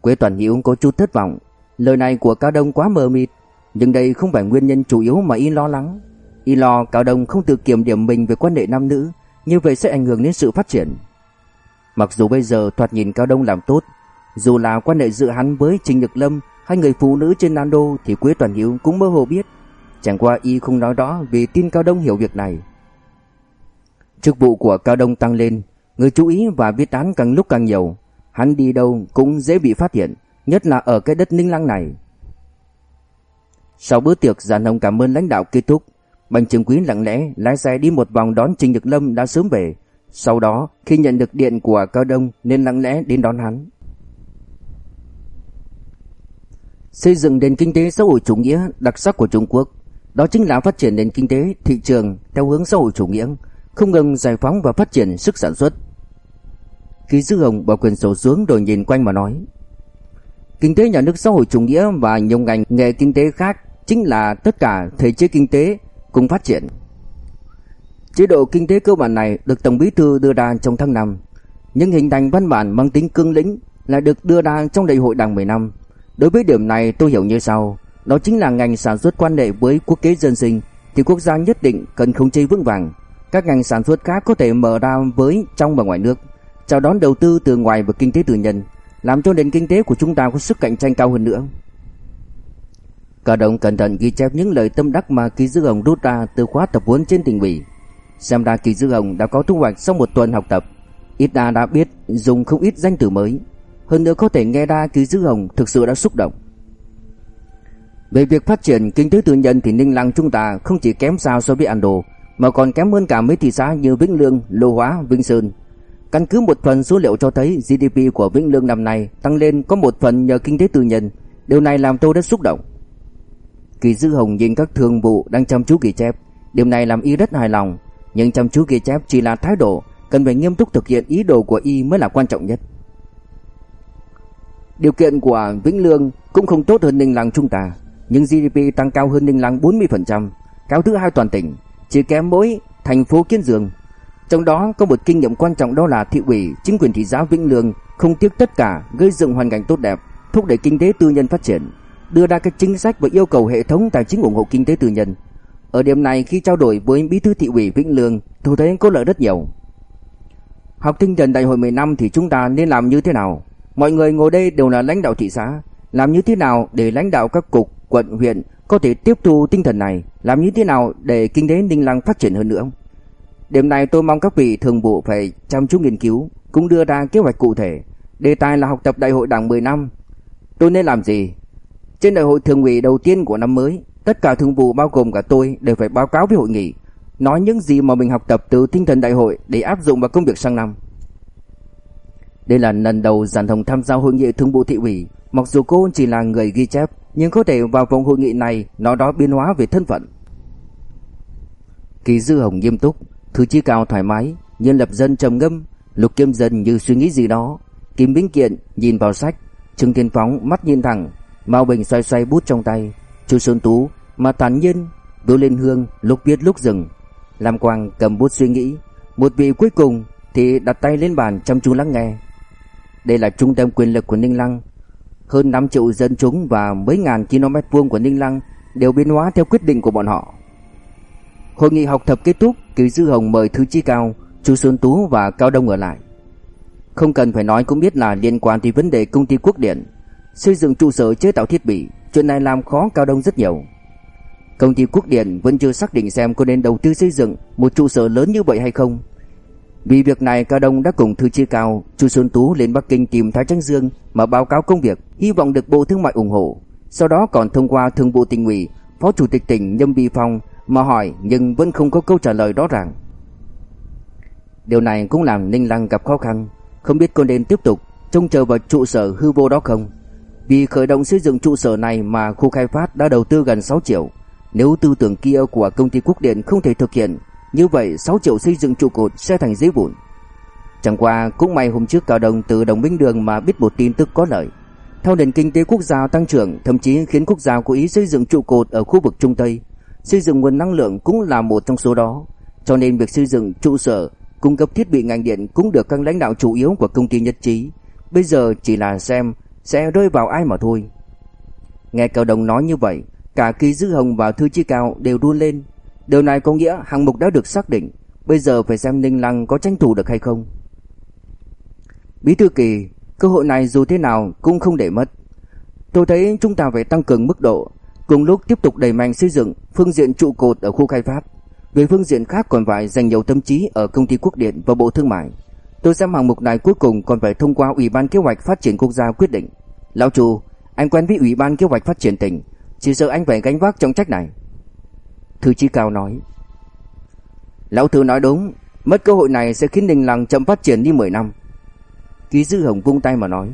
Quế Toàn Hiếu có chút thất vọng. Lời này của Cao Đông quá mờ mịt, Nhưng đây không phải nguyên nhân chủ yếu mà y lo lắng. Y lo Cao Đông không tự kiểm điểm mình về quan hệ nam nữ, Như vậy sẽ ảnh hưởng đến sự phát triển. Mặc dù bây giờ thoạt nhìn Cao Đông làm tốt, Dù là quan hệ giữa hắn với Trình Nhật Lâm hai người phụ nữ trên Nando Thì Quế Toàn Hiếu cũng mơ hồ biết. Chẳng qua y không nói rõ vì tin Cao Đông hiểu việc này. Chức vụ của Cao Đông tăng lên, Người chú ý và viết án càng lúc càng nhiều. Hắn đi đâu cũng dễ bị phát hiện, Nhất là ở cái đất ninh lăng này. Sau bữa tiệc giàn hồng cảm ơn lãnh đạo kết thúc. Bành trường quý lặng lẽ lái xe đi một vòng đón Trình Nhật Lâm đã sớm về. Sau đó, khi nhận được điện của Cao Đông Nên lặng lẽ đến đón hắn. Xây dựng nền kinh tế xã hội chủ nghĩa đặc sắc của Trung Quốc. Đó chính là phát triển nền kinh tế, thị trường theo hướng xã hội chủ nghĩa, Không ngừng giải phóng và phát triển sức sản xuất. Ký Dư Hồng bỏ quyền sổ xuống rồi nhìn quanh mà nói, Kinh tế nhà nước xã hội chủ nghĩa và nhiều ngành nghề kinh tế khác Chính là tất cả thể chế kinh tế cùng phát triển. Chế độ kinh tế cơ bản này được Tổng Bí Thư đưa ra trong tháng 5 Nhưng hình thành văn bản mang tính cương lĩnh là được đưa ra trong đại hội đảng 10 năm. Đối với điểm này tôi hiểu như sau Đó chính là ngành sản xuất quan hệ với quốc kế dân sinh Thì quốc gia nhất định cần không chế vững vàng Các ngành sản xuất khác có thể mở ra với trong và ngoài nước chào đón đầu tư từ ngoài và kinh tế tư nhân, làm cho nền kinh tế của chúng ta có sức cạnh tranh cao hơn nữa. Cả đồng cẩn thận ghi chép những lời tâm đắc mà Kỳ Dư Hồng rút ra từ khóa tập huấn trên tỉnh ủy. Xem ra Kỳ Dư Hồng đã có thu hoạch sau một tuần học tập, ít ra đã biết dùng không ít danh từ mới. Hơn nữa có thể nghe ra Kỳ Dư Hồng thực sự đã xúc động. Về việc phát triển kinh tế tư nhân thì Ninh Lăng chúng ta không chỉ kém sao so với Ando, mà còn kém hơn cả mấy thị xã như Vĩnh Lương, Lô Hóa, Vinh Sơn. Căn cứ một phần số liệu cho thấy GDP của Vĩnh Lương năm nay tăng lên có một phần nhờ kinh tế tư nhân. Điều này làm tôi rất xúc động. Kỳ Dư Hồng nhìn các thương vụ đang chăm chú ghi chép. Điều này làm y rất hài lòng. Nhưng chăm chú ghi chép chỉ là thái độ, cần phải nghiêm túc thực hiện ý đồ của y mới là quan trọng nhất. Điều kiện của Vĩnh Lương cũng không tốt hơn Ninh Lăng chúng ta, nhưng GDP tăng cao hơn Ninh Lăng 40%, cao thứ hai toàn tỉnh, chỉ kém mỗi thành phố Kiên Dương trong đó có một kinh nghiệm quan trọng đó là thị ủy, chính quyền thị xã Vĩnh Lương không tiếc tất cả gây dựng hoàn cảnh tốt đẹp, thúc đẩy kinh tế tư nhân phát triển, đưa ra các chính sách và yêu cầu hệ thống tài chính ủng hộ kinh tế tư nhân. Ở điểm này khi trao đổi với bí thư thị ủy Vĩnh Lương, tôi thấy có lợi rất nhiều. Học tinh thần đại hội 10 năm thì chúng ta nên làm như thế nào? Mọi người ngồi đây đều là lãnh đạo thị xã, làm như thế nào để lãnh đạo các cục, quận, huyện có thể tiếp thu tinh thần này, làm như thế nào để kinh tế Ninh Lăng phát triển hơn nữa? Điểm này tôi mong các vị thường vụ phải chăm chú nghiên cứu, cũng đưa ra kế hoạch cụ thể. Đề tài là học tập đại hội đảng 10 năm. Tôi nên làm gì? Trên đại hội thường ủy đầu tiên của năm mới, tất cả thường vụ bao gồm cả tôi đều phải báo cáo với hội nghị, nói những gì mà mình học tập từ tinh thần đại hội để áp dụng vào công việc sang năm. Đây là lần đầu Giản Hồng tham gia hội nghị thương vụ thị ủy, mặc dù cô chỉ là người ghi chép, nhưng có thể vào vòng hội nghị này nó đó biến hóa về thân phận. Kỳ Dư Hồng nghiêm túc, Thư chi Cao thoải mái, Nhân Lập Dân trầm ngâm, Lục Kiêm Dân như suy nghĩ gì đó. Kim Vĩnh Kiện nhìn vào sách, Trương Thiên Phóng mắt nhìn thẳng, Mao Bình xoay xoay bút trong tay, Chu Xuân Tú mà thản nhiên Đỗ lên hương lúc viết lúc dừng. Lam Quang cầm bút suy nghĩ, một vị cuối cùng thì đặt tay lên bàn chăm chú lắng nghe. Đây là trung tâm quyền lực của Ninh Lăng, hơn 5 triệu dân chúng và mấy ngàn km vuông của Ninh Lăng đều biến hóa theo quyết định của bọn họ. Hội nghị học tập kết thúc, Kỳ Dư Hồng mời thứ chi cao, Chu Xuân Tú và Cao Đông ở lại. Không cần phải nói cũng biết là liên quan tới vấn đề công ty quốc điện, xây dựng trụ sở chế tạo thiết bị, chuyện này làm khó Cao Đông rất nhiều. Công ty quốc điện vẫn chưa xác định xem có nên đầu tư xây dựng một trụ sở lớn như vậy hay không. Vì việc này Cao Đông đã cùng thư chi cao Chu Xuân Tú lên Bắc Kinh tìm Thái trắng Dương mà báo cáo công việc, hy vọng được Bộ Thương mại ủng hộ. Sau đó còn thông qua Thương vụ tỉnh ủy, Phó Chủ tịch tỉnh Nhâm Vi Phong mà hỏi nhưng vẫn không có câu trả lời rõ ràng. Điều này cũng làm Ninh Lăng gặp khó khăn, không biết có nên tiếp tục trông chờ vào trụ sở hư vô đó không. Vì khởi động xây dựng trụ sở này mà khu khai phát đã đầu tư gần 6 triệu. Nếu tư tưởng kia của công ty Quốc Điện không thể thực hiện, như vậy 6 triệu xây dựng trụ cột sẽ thành giấy vụn. Chẳng qua cũng may hôm trước Cao Đông từ Đồng Minh Đường mà biết một tin tức có lợi. Theo nền kinh tế quốc gia tăng trưởng, thậm chí khiến quốc gia cố ý xây dựng trụ cột ở khu vực Trung Tây. Xây dựng nguồn năng lượng cũng là một trong số đó. Cho nên việc xây dựng trụ sở, cung cấp thiết bị ngành điện cũng được các lãnh đạo chủ yếu của công ty nhất trí. Bây giờ chỉ là xem sẽ rơi vào ai mà thôi. Nghe Cao Đông nói như vậy, cả Kỳ Dư Hồng và Thư Chi Cao đều đua lên. Điều này có nghĩa hạng mục đã được xác định, bây giờ phải xem Ninh Lăng có tranh thủ được hay không. Bí thư Kỳ, cơ hội này dù thế nào cũng không để mất. Tôi thấy chúng ta phải tăng cường mức độ, cùng lúc tiếp tục đẩy mạnh xây dựng phương diện trụ cột ở khu khai phát. Về phương diện khác còn phải dành nhiều tâm trí ở công ty quốc điện và bộ thương mại. Tôi xem hạng mục này cuối cùng còn phải thông qua Ủy ban Kế hoạch Phát triển Quốc gia quyết định. Lão chủ, anh quen với Ủy ban Kế hoạch Phát triển tỉnh, chỉ sợ anh phải gánh vác trọng trách này. Thư Chí Cao nói. Lão Thư nói đúng, mất cơ hội này sẽ khiến Ninh Lăng chậm phát triển đi 10 năm. Ký Dư Hồng vung tay mà nói.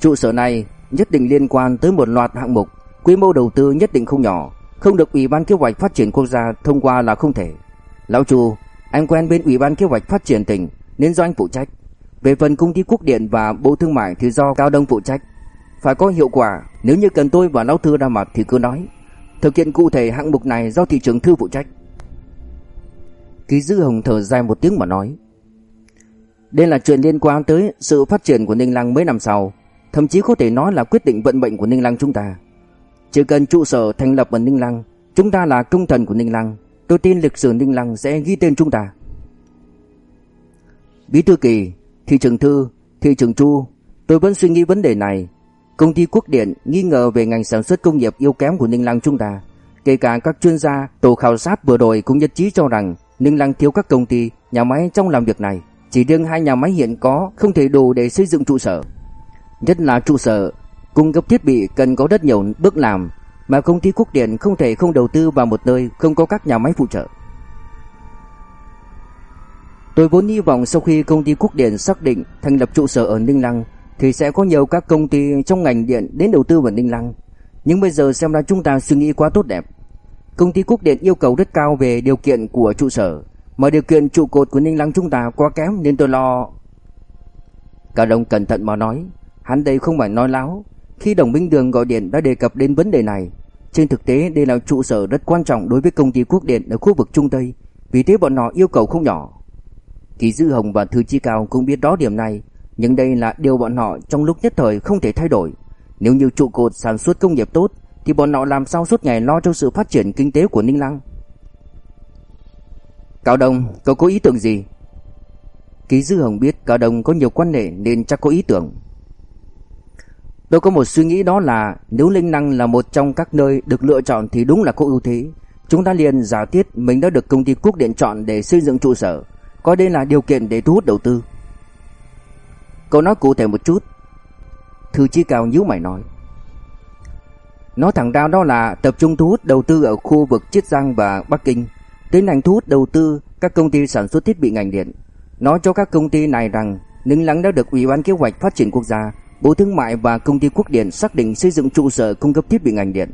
Trụ sở này nhất định liên quan tới một loạt hạng mục, quy mô đầu tư nhất định không nhỏ, không được Ủy ban Kế hoạch Phát triển Quốc gia thông qua là không thể. Lão Chu, anh quen bên Ủy ban Kế hoạch Phát triển tỉnh nên do anh phụ trách. Về phần công ty quốc điện và bộ thương mại thì do Cao Đông phụ trách. Phải có hiệu quả, nếu như cần tôi và lão thư ra mặt thì cứ nói. Thực hiện cụ thể hạng mục này do thị trưởng thư phụ trách. Ký Dư Hồng thở dài một tiếng mà nói. Đây là chuyện liên quan tới sự phát triển của Ninh Lăng mấy năm sau, thậm chí có thể nói là quyết định vận mệnh của Ninh Lăng chúng ta. Chỉ cần trụ sở thành lập ở Ninh Lăng, chúng ta là công thần của Ninh Lăng, tôi tin lịch sử Ninh Lăng sẽ ghi tên chúng ta. Bí thư kỳ, thị trưởng thư, thị trưởng chu, tôi vẫn suy nghĩ vấn đề này. Công ty Quốc Điện nghi ngờ về ngành sản xuất công nghiệp yếu kém của Ninh Lăng chúng ta. Kể cả các chuyên gia, tổ khảo sát vừa rồi cũng nhất trí cho rằng Ninh Lăng thiếu các công ty, nhà máy trong làm việc này. Chỉ riêng hai nhà máy hiện có không thể đủ để xây dựng trụ sở. Nhất là trụ sở, cung cấp thiết bị cần có rất nhiều bước làm, mà công ty Quốc Điện không thể không đầu tư vào một nơi không có các nhà máy phụ trợ. Tôi vốn hy vọng sau khi công ty Quốc Điện xác định thành lập trụ sở ở Ninh Lăng thì sẽ có nhiều các công ty trong ngành điện đến đầu tư vào Ninh Lăng. Nhưng bây giờ xem ra chúng ta suy nghĩ quá tốt đẹp. Công ty Quốc Điện yêu cầu rất cao về điều kiện của trụ sở, mà điều kiện trụ cột của Ninh Lăng chúng ta quá kém nên tôi lo. Cả đồng cẩn thận mà nói, hắn đây không phải nói láo. Khi đồng minh đường gọi điện đã đề cập đến vấn đề này, trên thực tế đây là trụ sở rất quan trọng đối với công ty Quốc Điện ở khu vực Trung Tây, vì thế bọn họ yêu cầu không nhỏ. Kỳ Dư Hồng và Thư Chi Cao cũng biết rõ điểm này, nhưng đây là điều bọn họ trong lúc nhất thời không thể thay đổi. Nếu như trụ cột sản xuất công nghiệp tốt thì bọn họ làm sao suốt ngày lo cho sự phát triển kinh tế của Ninh Lăng. Cao Đông, cậu có ý tưởng gì? Ký Dư Hồng biết Cao Đông có nhiều quan hệ nên chắc có ý tưởng. Tôi có một suy nghĩ đó là nếu Ninh năng là một trong các nơi được lựa chọn thì đúng là có ưu thế. Chúng ta liền giả thiết mình đã được công ty quốc điện chọn để xây dựng trụ sở, coi đây là điều kiện để thu hút đầu tư. Cậu nói cụ thể một chút. Thư chí Cao nhíu mày nói. Nói thẳng ra đó là tập trung thu hút đầu tư ở khu vực Chiết Giang và Bắc Kinh, tiến hành thu hút đầu tư các công ty sản xuất thiết bị ngành điện. Nói cho các công ty này rằng Ninh Lăng đã được Ủy ban Kế hoạch Phát triển Quốc gia, Bộ Thương mại và Công ty Quốc điện xác định xây dựng trụ sở cung cấp thiết bị ngành điện.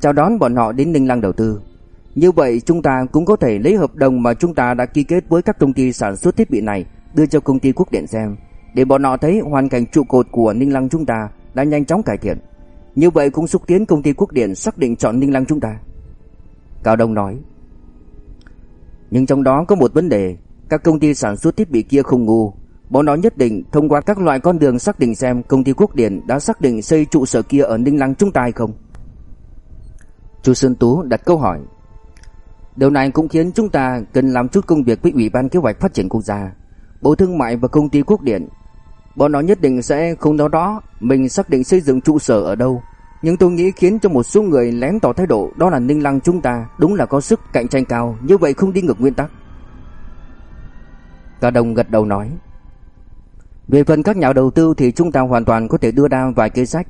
Chào đón bọn họ đến Ninh Lăng đầu tư. Như vậy chúng ta cũng có thể lấy hợp đồng mà chúng ta đã ký kết với các công ty sản xuất thiết bị này đưa cho công ty Quốc Điện xem, để bọn họ thấy hoàn cảnh trụ cột của Ninh Lăng chúng ta đã nhanh chóng cải thiện. Như vậy cũng xúc tiến công ty Quốc Điện xác định chọn Ninh Lăng chúng ta. Cao Đông nói. Nhưng trong đó có một vấn đề, các công ty sản xuất thiết bị kia không ngu, bọn nó nhất định thông qua các loại con đường xác định xem công ty Quốc Điện đã xác định xây trụ sở kia ở Ninh Lăng chúng ta hay không. Chu Sơn Tú đặt câu hỏi. Điều này cũng khiến chúng ta cần làm chút công việc với Ủy ban Kế hoạch Phát triển Quốc gia, Bộ Thương mại và công ty Quốc Điện. Bọn nó nhất định sẽ không nói đó mình xác định xây dựng trụ sở ở đâu. Nhưng tôi nghĩ khiến cho một số người lén tỏ thái độ đó là Ninh Lăng chúng ta đúng là có sức cạnh tranh cao, như vậy không đi ngược nguyên tắc. Cả đồng gật đầu nói. Về phần các nhà đầu tư thì chúng ta hoàn toàn có thể đưa ra vài kế sách.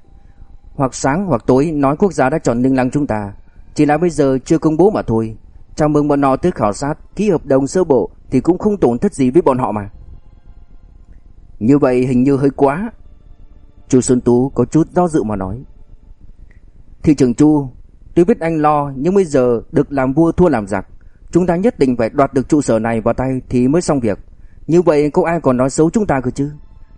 Hoặc sáng hoặc tối nói quốc gia đã chọn Ninh Lăng chúng ta. Chỉ là bây giờ chưa công bố mà thôi. Chào mừng bọn họ tới khảo sát, ký hợp đồng sơ bộ thì cũng không tổn thất gì với bọn họ mà. Như vậy hình như hơi quá. Chu Xuân Tú có chút do dự mà nói. Thị trưởng Chu, tôi biết anh lo nhưng bây giờ được làm vua thua làm giặc. Chúng ta nhất định phải đoạt được trụ sở này vào tay thì mới xong việc. Như vậy có ai còn nói xấu chúng ta cơ chứ?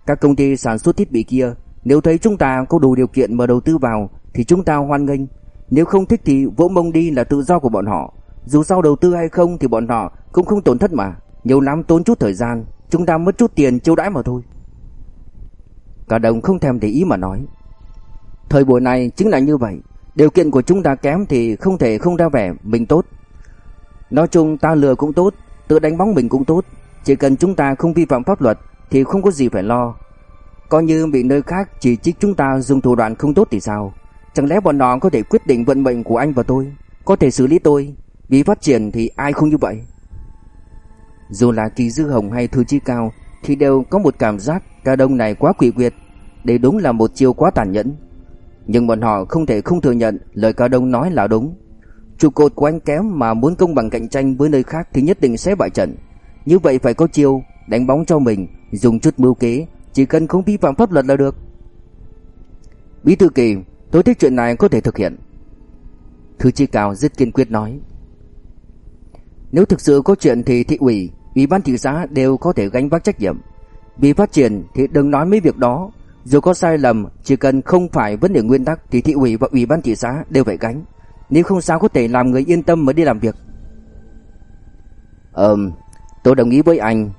Các công ty sản xuất thiết bị kia nếu thấy chúng ta có đủ điều kiện mà đầu tư vào thì chúng ta hoan nghênh. Nếu không thích thì vỗ mông đi là tự do của bọn họ. Dù sau đầu tư hay không thì bọn họ cũng không tổn thất mà. Nhiều lắm tốn chút thời gian, chúng ta mất chút tiền chiêu đãi mà thôi. Cả đồng không thèm để ý mà nói. Thời buổi này chính là như vậy. Điều kiện của chúng ta kém thì không thể không ra vẻ mình tốt. Nói chung ta lừa cũng tốt, tự đánh bóng mình cũng tốt. Chỉ cần chúng ta không vi phạm pháp luật thì không có gì phải lo. Coi như bị nơi khác chỉ trích chúng ta dùng thủ đoạn không tốt thì sao? Chẳng lẽ bọn nó có thể quyết định vận mệnh của anh và tôi? Có thể xử lý tôi? Vì phát triển thì ai không như vậy? Dù là Kỳ Dư Hồng hay Thư Chi Cao thì đều có một cảm giác ca đông này quá quỷ quyệt. Đây đúng là một chiêu quá tàn nhẫn. Nhưng bọn họ không thể không thừa nhận lời Cao Đông nói là đúng. Trụ cột của anh kém mà muốn công bằng cạnh tranh với nơi khác thì nhất định sẽ bại trận. Như vậy phải có chiêu đánh bóng cho mình, dùng chút mưu kế, chỉ cần không vi phạm pháp luật là được. Bí thư kỳ, tôi thích chuyện này có thể thực hiện. Thư chi cao rất kiên quyết nói. Nếu thực sự có chuyện thì thị ủy, ủy ban thị xã đều có thể gánh vác trách nhiệm. Vì phát triển thì đừng nói mấy việc đó, dù có sai lầm, chỉ cần không phải vấn đề nguyên tắc thì thị ủy và ủy ban thị xã đều phải gánh. Nếu không sao có thể làm người yên tâm mới đi làm việc. Ừm, tôi đồng ý với anh.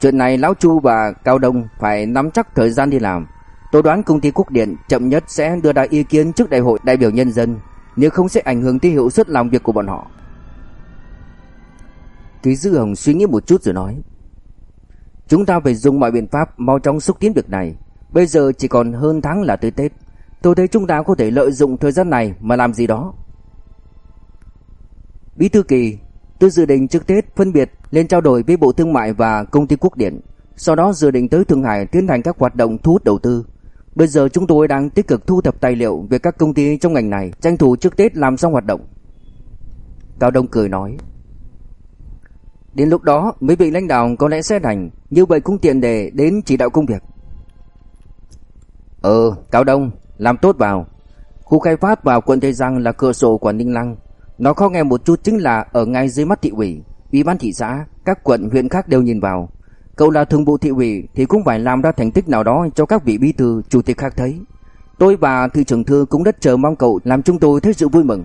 Chuyện này Lão Chu và Cao Đông phải nắm chắc thời gian đi làm. Tôi đoán công ty Quốc Điện chậm nhất sẽ đưa ra ý kiến trước đại hội đại biểu nhân dân, nếu không sẽ ảnh hưởng tới hiệu suất làm việc của bọn họ. Ký Dư Hồng suy nghĩ một chút rồi nói. Chúng ta phải dùng mọi biện pháp mau chóng xúc tiến việc này. Bây giờ chỉ còn hơn tháng là tới Tết. Tôi thấy chúng ta có thể lợi dụng thời gian này mà làm gì đó. Bí thư kỳ, tôi dự định trước Tết phân biệt lên trao đổi với Bộ Thương mại và Công ty Quốc điện. Sau đó dự định tới Thượng Hải tiến hành các hoạt động thu hút đầu tư. Bây giờ chúng tôi đang tích cực thu thập tài liệu về các công ty trong ngành này, tranh thủ trước Tết làm xong hoạt động. Cao Đông cười nói. Đến lúc đó, mấy vị lãnh đạo có lẽ sẽ rảnh Như vậy cũng tiện để đến chỉ đạo công việc. Ừ Cao Đông, Làm tốt vào. Khu khai phát vào quận Tây Giang là cửa sổ của Ninh Lăng. Nó khó nghe một chút chính là Ở ngay dưới mắt thị ủy Ủy ban thị xã, Các quận, huyện khác đều nhìn vào. Cậu là thường vụ thị ủy Thì cũng phải làm ra thành tích nào đó Cho các vị bí thư, chủ tịch khác thấy. Tôi và thị trưởng thư cũng rất chờ mong cậu Làm chúng tôi thấy sự vui mừng.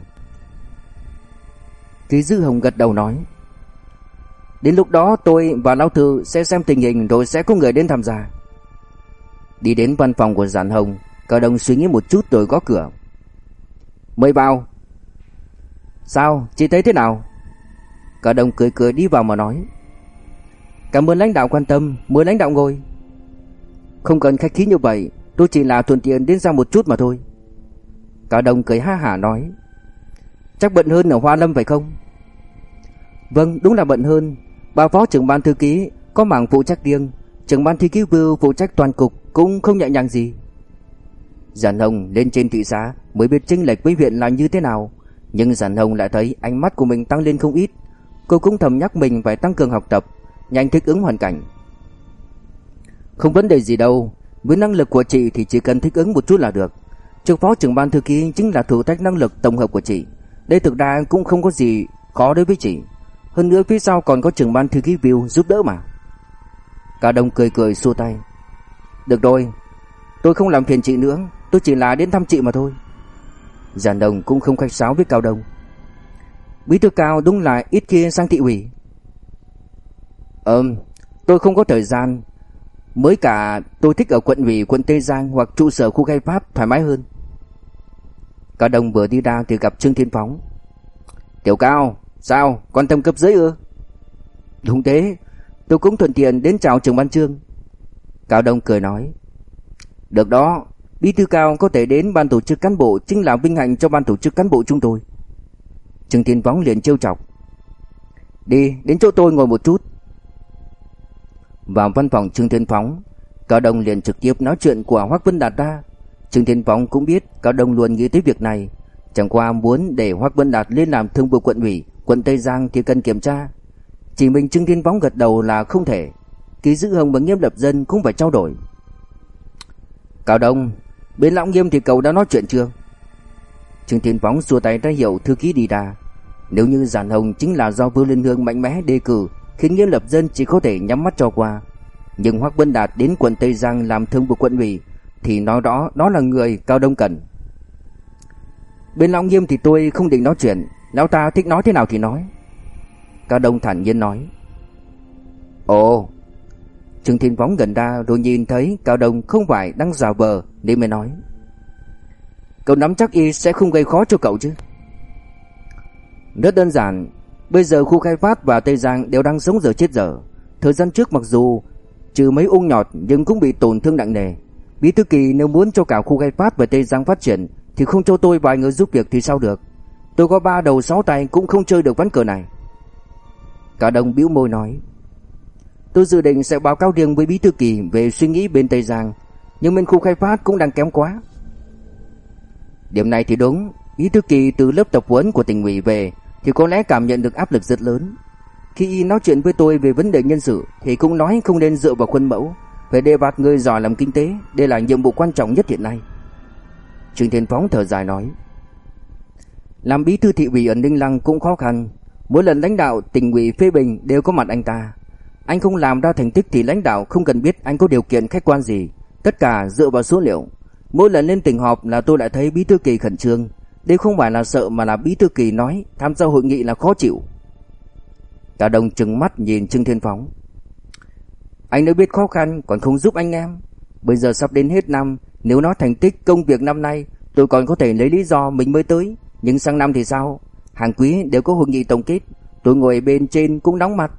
Ký Dư Hồng gật đầu nói Đến lúc đó tôi và Lão Thư sẽ xem tình hình rồi sẽ có người đến tham gia. Đi đến văn phòng của Giản Hồng, Cao Đông suy nghĩ một chút rồi gõ cửa. Mời vào. Sao, chị thấy thế nào? Cao Đông cười cười đi vào mà nói. Cảm ơn lãnh đạo quan tâm, mời lãnh đạo ngồi. Không cần khách khí như vậy, tôi chỉ là thuận tiện đến ra một chút mà thôi. Cao Đông cười ha hả nói. Chắc bận hơn ở Hoa Lâm phải không? Vâng, đúng là bận hơn, Bà phó trưởng ban thư ký có mảng phụ trách riêng, trưởng ban thư ký Vưu phụ trách toàn cục cũng không nhẹ nhàng gì. Giản Hồng lên trên thị xã mới biết chênh lệch với huyện là như thế nào, nhưng Giản Hồng lại thấy ánh mắt của mình tăng lên không ít. Cô cũng thầm nhắc mình phải tăng cường học tập, nhanh thích ứng hoàn cảnh. Không vấn đề gì đâu, với năng lực của chị thì chỉ cần thích ứng một chút là được. Trưởng phó trưởng ban thư ký chính là thử thách năng lực tổng hợp của chị. Đây thực ra cũng không có gì Khó đối với chị hơn nữa phía sau còn có trưởng ban thư ký Bill giúp đỡ mà. Cao Đông cười cười xua tay. Được rồi, Tôi không làm phiền chị nữa, Tôi chỉ là đến thăm chị mà thôi. Giản đồng cũng không khách sáo với Cao Đông. Bí thư Cao đúng là ít khi sang thị ủy. Ừm, Tôi không có thời gian. Mới cả tôi thích ở quận ủy, quận Tây Giang Hoặc trụ sở khu khai pháp thoải mái hơn. Cao Đông vừa đi ra thì gặp Trương Thiên Phóng. Tiểu Cao Sao? Quan tâm cấp dưới ư? Đúng thế. Tôi cũng thuận tiện đến chào trường ban trương Cao Đông cười nói. Được đó, Bí thư cao có thể đến ban tổ chức cán bộ Chính là vinh hạnh cho ban tổ chức cán bộ chúng tôi. Trương Thiên Phóng liền trêu chọc. Đi, đến chỗ tôi ngồi một chút. Vào văn phòng Trương Thiên Phóng Cao Đông liền trực tiếp nói chuyện của hoắc Vân Đạt ra. Trương Thiên Phóng cũng biết Cao Đông luôn nghĩ tới việc này. Chẳng qua muốn để hoắc Vân Đạt lên làm thương vụ quận ủy Quận Tây Giang thì cần kiểm tra. Chỉ mình Trương Thiên Phóng gật đầu là không thể. Ký giữ hồng và nghiêm lập dân cũng phải trao đổi. Cao Đông, Bên Lão Nghiêm thì cậu đã nói chuyện chưa? Trương Thiên Phóng xua tay ra hiệu thư ký đi ra. Nếu như Giản Hồng chính là do Vương Liên Hương mạnh mẽ đề cử, Khiến nghiêm lập dân chỉ có thể nhắm mắt cho qua. Nhưng Hoác Vân Đạt đến quận Tây Giang làm thương vụ quận ủy, Thì nói đó đó là người Cao Đông cần. Bên Lão Nghiêm thì tôi không định nói chuyện. Lão ta thích nói thế nào thì nói. Cao Đông thản nhiên nói. Ồ, Trương Thiên Phóng gần ra rồi nhìn thấy Cao Đông không phải đang giả vờ Nên mới nói. Cậu nắm chắc y sẽ không gây khó cho cậu chứ? Rất đơn giản, Bây giờ khu khai phát và Tây Giang đều đang sống giờ chết giờ. Thời gian trước mặc dù Trừ mấy ung nhọt nhưng cũng bị tổn thương nặng nề. Bí thư kỳ nếu muốn cho cả khu khai phát và Tây Giang phát triển Thì không cho tôi vài người giúp việc thì sao được? Tôi có ba đầu sáu tay cũng không chơi được ván cờ này. Cả đồng bĩu môi nói, Tôi dự định sẽ báo cáo riêng với Bí Thư Kỳ về suy nghĩ bên Tây Giang, Nhưng bên khu khai phát cũng đang kém quá. Điểm này thì đúng. Bí Thư Kỳ từ lớp tập huấn của tỉnh ủy về Thì có lẽ cảm nhận được áp lực rất lớn. Khi y nói chuyện với tôi về vấn đề nhân sự Thì cũng nói không nên dựa vào khuôn mẫu Phải đề bạt người giỏi làm kinh tế. Đây là nhiệm vụ quan trọng nhất hiện nay. Trương Thiên Phóng thở dài nói làm bí thư thị ủy ở Ninh Lăng cũng khó khăn Mỗi lần lãnh đạo tỉnh ủy phê bình đều có mặt anh ta anh không làm ra thành tích thì lãnh đạo không cần biết anh có điều kiện khách quan gì, tất cả dựa vào số liệu. Mỗi lần lên tỉnh họp là tôi lại thấy bí thư kỳ khẩn trương, đây không phải là sợ mà là bí thư kỳ nói tham gia hội nghị là khó chịu. Cả đồng trừng mắt nhìn Trương Thiên Phóng. Anh đã biết khó khăn còn không giúp anh em. Bây giờ sắp đến hết năm, nếu nói thành tích công việc năm nay, tôi còn có thể lấy lý do mình mới tới, nhưng sang năm thì sao? Hàng quý đều có hội nghị tổng kết, tôi ngồi bên trên cũng đóng mặt,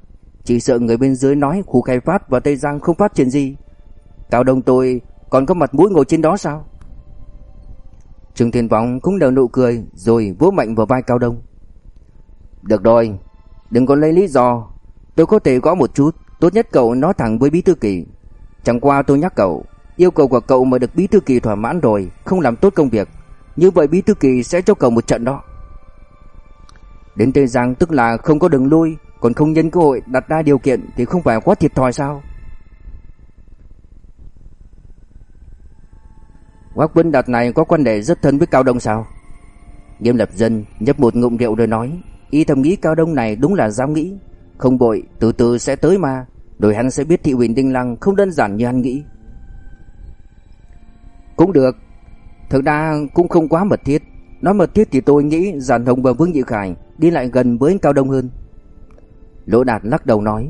chỉ sợ người bên dưới nói khu khai phát và Tây Giang không phát triển gì. Cao Đông tôi còn có mặt mũi ngồi trên đó sao? Trương Thiên Vọng cũng nở nụ cười Rồi vỗ mạnh vào vai Cao Đông. Được rồi Đừng có lấy lý do. Tôi có thể có một chút. Tốt nhất cậu nói thẳng với Bí Thư Kỳ. Chẳng qua tôi nhắc cậu Yêu cầu của cậu mà được Bí Thư Kỳ thỏa mãn rồi Không làm tốt công việc. Như vậy Bí Thư Kỳ sẽ cho cậu một trận đó. Đến Tây Giang tức là không có đường lui, còn không nhân cơ hội đặt ra điều kiện Thì không phải quá thiệt thòi sao? Quác Vân Đạt này có quan hệ rất thân với Cao Đông sao? Nghiêm lập dân nhấp một ngụm rượu rồi nói, Y thầm nghĩ Cao Đông này đúng là dám nghĩ. Không bội, từ từ sẽ tới mà, Rồi hắn sẽ biết thị ủy Đinh Lăng không đơn giản như hắn nghĩ. Cũng được Thực ra cũng không quá mật thiết. Nói mật thiết thì tôi nghĩ Giản Hồng và Vương Nhị Khải Đi lại gần với Cao Đông hơn. Lỗ Đạt lắc đầu nói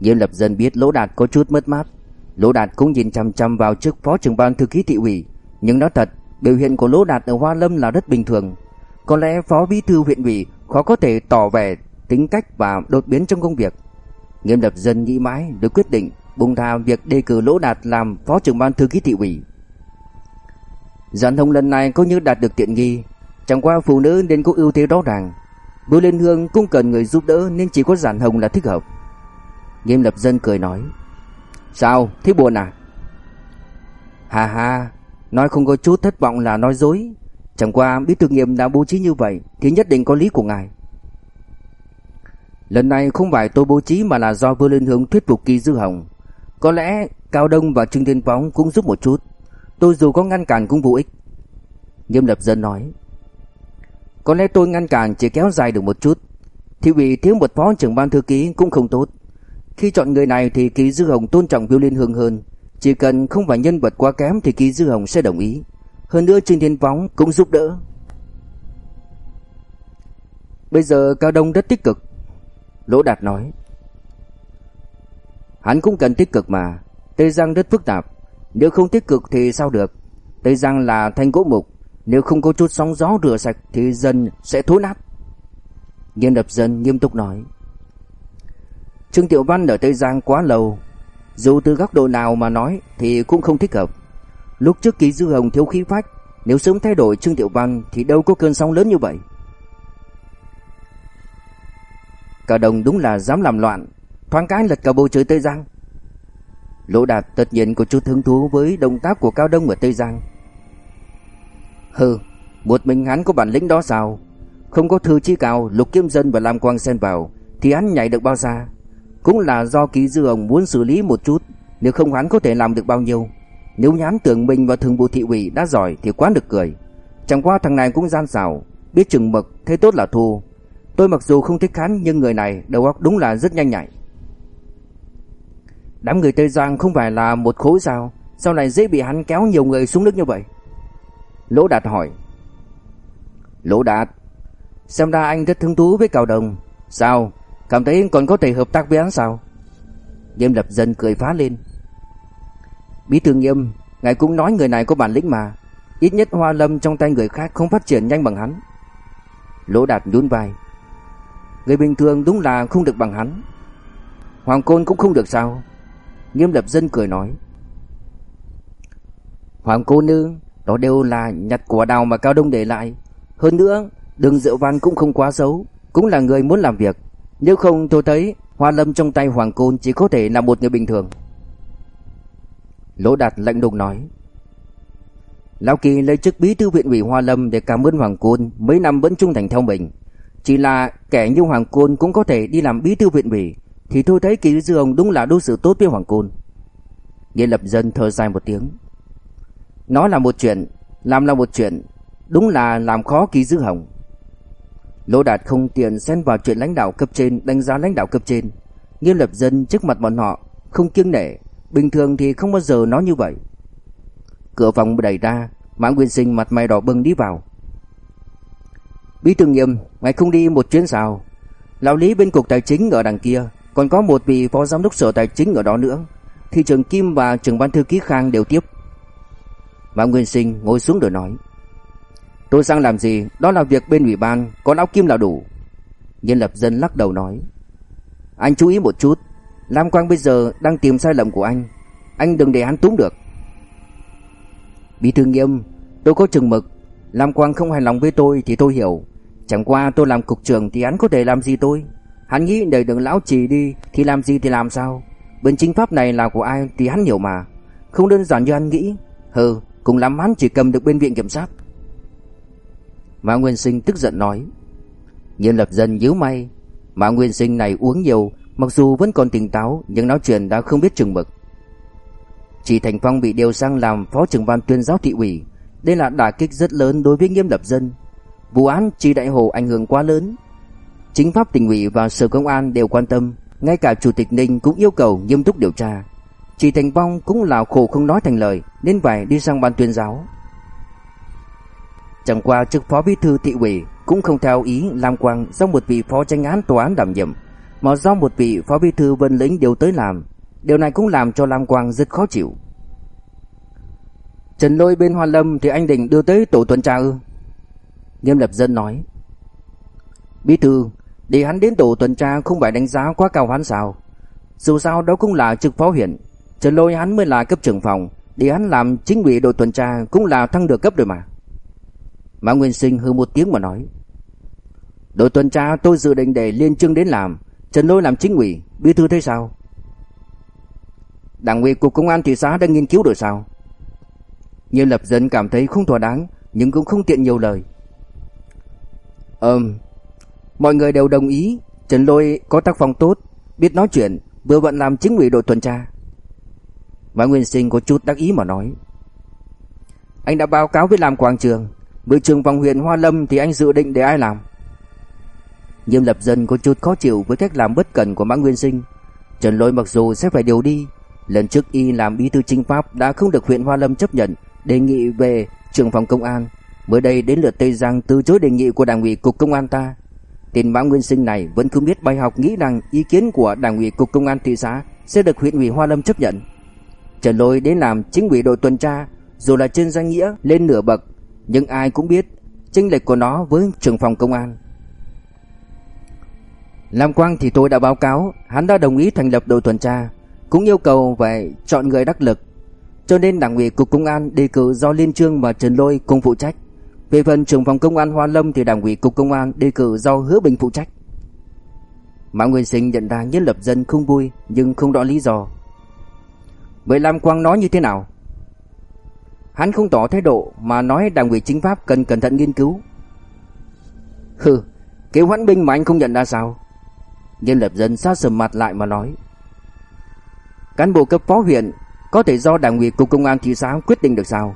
Nghiêm lập dân biết Lỗ Đạt có chút mất mát. Lỗ Đạt cũng nhìn chăm chăm vào chức phó trưởng ban thư ký thị ủy. Nhưng nói thật, Biểu hiện của Lỗ Đạt ở Hoa Lâm là rất bình thường. Có lẽ phó bí thư huyện ủy Khó có thể tỏ vẻ tính cách và đột biến trong công việc. Nghiêm lập dân nghĩ mãi, được quyết định Bùng thà việc đề cử Lỗ Đạt làm phó trưởng ban thư ký thị ủy. Giản thông lần này có như đạt được tiện nghi Chẳng qua phụ nữ nên có ưu thế rõ ràng Bưu Liên Hương cũng cần người giúp đỡ nên chỉ có Giản Hồng là thích hợp. Nghiêm Lập Dân cười nói. Sao, thấy buồn à? Hà hà, nói không có chút thất vọng là nói dối. Chẳng qua biết thực nghiệm đã bố trí như vậy thì nhất định có lý của ngài. Lần này không phải tôi bố trí mà là do Vương Liên Hương thuyết phục Kỳ Dư Hồng. Có lẽ Cao Đông và Trương Thiên Phóng cũng giúp một chút. Tôi dù có ngăn cản cũng vô ích. Nghiêm Lập Dân nói. Có lẽ tôi ngăn cản chỉ kéo dài được một chút Thì vì thiếu một phó trưởng ban thư ký cũng không tốt. Khi chọn người này thì ký Dư Hồng tôn trọng Viu Liên Hương hơn. Chỉ cần không phải nhân vật quá kém thì ký Dư Hồng sẽ đồng ý. Hơn nữa Trương Thiên Phóng cũng giúp đỡ. Bây giờ Cao Đông rất tích cực. Lỗ Đạt nói. Hắn cũng cần tích cực mà. Tây Giang rất phức tạp. Nếu không tích cực thì sao được. Tây Giang là thanh gỗ mục. Nếu không có chút sóng gió rửa sạch thì dân sẽ thối nát. Nhân đập dân nghiêm túc nói. Trương Tiểu Văn ở Tây Giang quá lâu. Dù từ góc độ nào mà nói thì cũng không thích hợp. Lúc trước ký dư hồng thiếu khí phách. Nếu sớm thay đổi Trương Tiểu Văn thì đâu có cơn sóng lớn như vậy. Cả đồng đúng là dám làm loạn Thoáng cái lật cả bầu trời Tây Giang Lỗ Đạt tất nhiên có chút hứng thú với động tác của Cao Đông ở Tây Giang. Hừ, Một mình hắn có bản lĩnh đó sao? Không có thư chi cao, Lục Kiếm Dân và Lam Quang xen vào, Thì hắn nhảy được bao xa? Cũng là do ký dư ông muốn xử lý một chút, Nếu không hắn có thể làm được bao nhiêu? Nếu nhán tưởng mình và thường bộ thị ủy đã giỏi Thì quá được cười. Chẳng qua thằng này cũng gian xảo, Biết chừng mực thế tốt là thua. Tôi mặc dù không thích hắn, nhưng người này đầu óc đúng là rất nhanh nhạy. Đám người Tây Giang không phải là một khối sao? Sau này dễ bị hắn kéo nhiều người xuống nước như vậy? Lỗ Đạt hỏi. Lỗ Đạt, xem ra anh rất hứng thú với Cao Đồng. Sao? Cảm thấy còn có thể hợp tác với hắn sao? Nghiêm lập dân cười phá lên. Bí thư nghiêm, ngài cũng nói người này có bản lĩnh mà. Ít nhất hoa lâm trong tay người khác không phát triển nhanh bằng hắn. Lỗ Đạt nhún vai. Người bình thường đúng là không được bằng hắn Hoàng Côn cũng không được sao Nghiêm lập dân cười nói, Hoàng cô nương, Đó đều là nhặt quả đào mà Cao Đông để lại. Hơn nữa, Đường Diệu Văn cũng không quá xấu, Cũng là người muốn làm việc. Nếu không, tôi thấy Hoa Lâm trong tay Hoàng Côn chỉ có thể là một người bình thường. Lỗ Đạt lạnh lùng nói, Lão Kỳ lấy chức bí thư viện ủy Hoa Lâm để cảm ơn Hoàng Côn, mấy năm vẫn trung thành theo mình. Chỉ là kẻ như Hoàng Côn cũng có thể đi làm bí thư viện ủy thì tôi thấy Kỳ Dương đúng là đối xử tốt với Hoàng Côn. Nghĩa lập dân thở dài một tiếng. Nó là một chuyện Làm là một chuyện Đúng là làm khó Kỳ Dư Hồng. Lỗ Đạt không tiện xen vào chuyện lãnh đạo cấp trên Đánh giá lãnh đạo cấp trên. Nghiêm lập dân trước mặt bọn họ Không kiêng nể Bình thường thì không bao giờ nói như vậy. Cửa phòng đẩy ra Mã Nguyên Sinh mặt mày đỏ bừng đi vào. Bí thư nghiêm, ngài không đi một chuyến sao? Lão Lý bên cục tài chính ở đằng kia, còn có một vị phó giám đốc sở tài chính ở đó nữa. Thị trưởng Kim và trưởng ban thư ký Khang đều tiếp. Mã Nguyên Sinh ngồi xuống rồi nói. Tôi sang làm gì, đó là việc bên ủy ban, có lão Kim là đủ. Nhân lập dân lắc đầu nói. Anh chú ý một chút, Lam Quang bây giờ đang tìm sai lầm của anh. Anh đừng để hắn túng được. Bí thư nghiêm, tôi có chừng mực. Lam Quang không hài lòng với tôi thì tôi hiểu. Chẳng qua tôi làm cục trưởng thì hắn có thể làm gì tôi Hắn nghĩ để đường lão trì đi, Thì làm gì thì làm sao? Bên chính pháp này là của ai thì hắn hiểu mà. Không đơn giản như hắn nghĩ. Hừ, cùng lắm hắn chỉ cầm được bên viện kiểm sát. Mã Nguyên Sinh tức giận nói, Nhân lập dân nhíu may Mã Nguyên Sinh này uống nhiều, Mặc dù vẫn còn tỉnh táo, Nhưng nói chuyện đã không biết chừng mực. Chỉ Thành Phong bị điều sang làm phó trưởng ban tuyên giáo thị ủy. Đây là đả kích rất lớn đối với nghiêm lập dân. Vụ án Chi Đại Hồ ảnh hưởng quá lớn. Chính pháp tỉnh ủy và sở công an đều quan tâm, ngay cả chủ tịch Ninh cũng yêu cầu nghiêm túc điều tra. Chỉ Thành Phong cũng là khổ không nói thành lời, nên phải đi sang ban tuyên giáo. Chẳng qua chức phó bí thư thị ủy cũng không theo ý Lam Quang do một vị phó tranh án tòa án đảm nhiệm, mà do một vị phó bí thư Vân Lĩnh điều tới làm. Điều này cũng làm cho Lam Quang rất khó chịu. Trần Lôi bên Hoa Lâm thì anh định đưa tới tổ tuần tra ư? Nghiêm Lập Dân nói Bí thư để hắn đến tổ tuần tra không phải đánh giá quá cao hắn sao? Dù sao đó cũng là trực phó huyện Trần lôi hắn mới là cấp trưởng phòng Để hắn làm chính ủy đội tuần tra Cũng là thăng được cấp rồi mà. Mã Nguyên Sinh hư một tiếng mà nói Đội tuần tra tôi dự định để liên trương đến làm Trần lôi làm chính ủy Bí thư thế sao? Đảng ủy cục công an thị xã đang nghiên cứu rồi sao? Nghiêm lập dân cảm thấy không thỏa đáng Nhưng cũng không tiện nhiều lời. Ừm, mọi người đều đồng ý, Trần Lôi có tác phong tốt, biết nói chuyện, vừa vận làm chính ủy đội tuần tra. Mã Nguyên Sinh có chút đắc ý mà nói. Anh đã báo cáo với làm quảng trường, Bữa trường phòng huyện Hoa Lâm thì anh dự định để ai làm? Nghiêm Lập Dân có chút khó chịu với cách làm bất cần của Mã Nguyên Sinh. Trần Lôi mặc dù sẽ phải điều đi, lần trước y làm bí thư chính pháp đã không được huyện Hoa Lâm chấp nhận, đề nghị về trường phòng công an. Mới đây đến lượt Tây Giang từ chối đề nghị của đảng ủy cục công an ta. Tên Mã Nguyên Sinh này vẫn không biết bài học nghĩ rằng ý kiến của đảng ủy cục công an thị xã sẽ được huyện ủy Hoa Lâm chấp nhận. Trần Lôi đến làm chính ủy đội tuần tra, dù là trên danh nghĩa lên nửa bậc, nhưng ai cũng biết chênh lệch của nó với trưởng phòng công an. Lam Quang thì tôi đã báo cáo, hắn đã đồng ý thành lập đội tuần tra, cũng yêu cầu phải chọn người đắc lực. Cho nên đảng ủy cục công an đề cử do Liên Trương và Trần Lôi cùng phụ trách. Về phần trưởng phòng công an Hoa Lâm thì đảng ủy cục công an đề cử do Hứa Bình phụ trách. Mã Nguyên Sinh nhận ra nhân lập dân không vui nhưng không rõ lý do. Vậy Lam Quang nói như thế nào? Hắn không tỏ thái độ mà nói đảng ủy chính pháp cần cẩn thận nghiên cứu. Hừ, kêu hoãn binh mà anh không nhận ra sao? Nhân lập dân sát sầm mặt lại mà nói. Cán bộ cấp phó huyện có thể do đảng ủy cục công an thị xã quyết định được sao?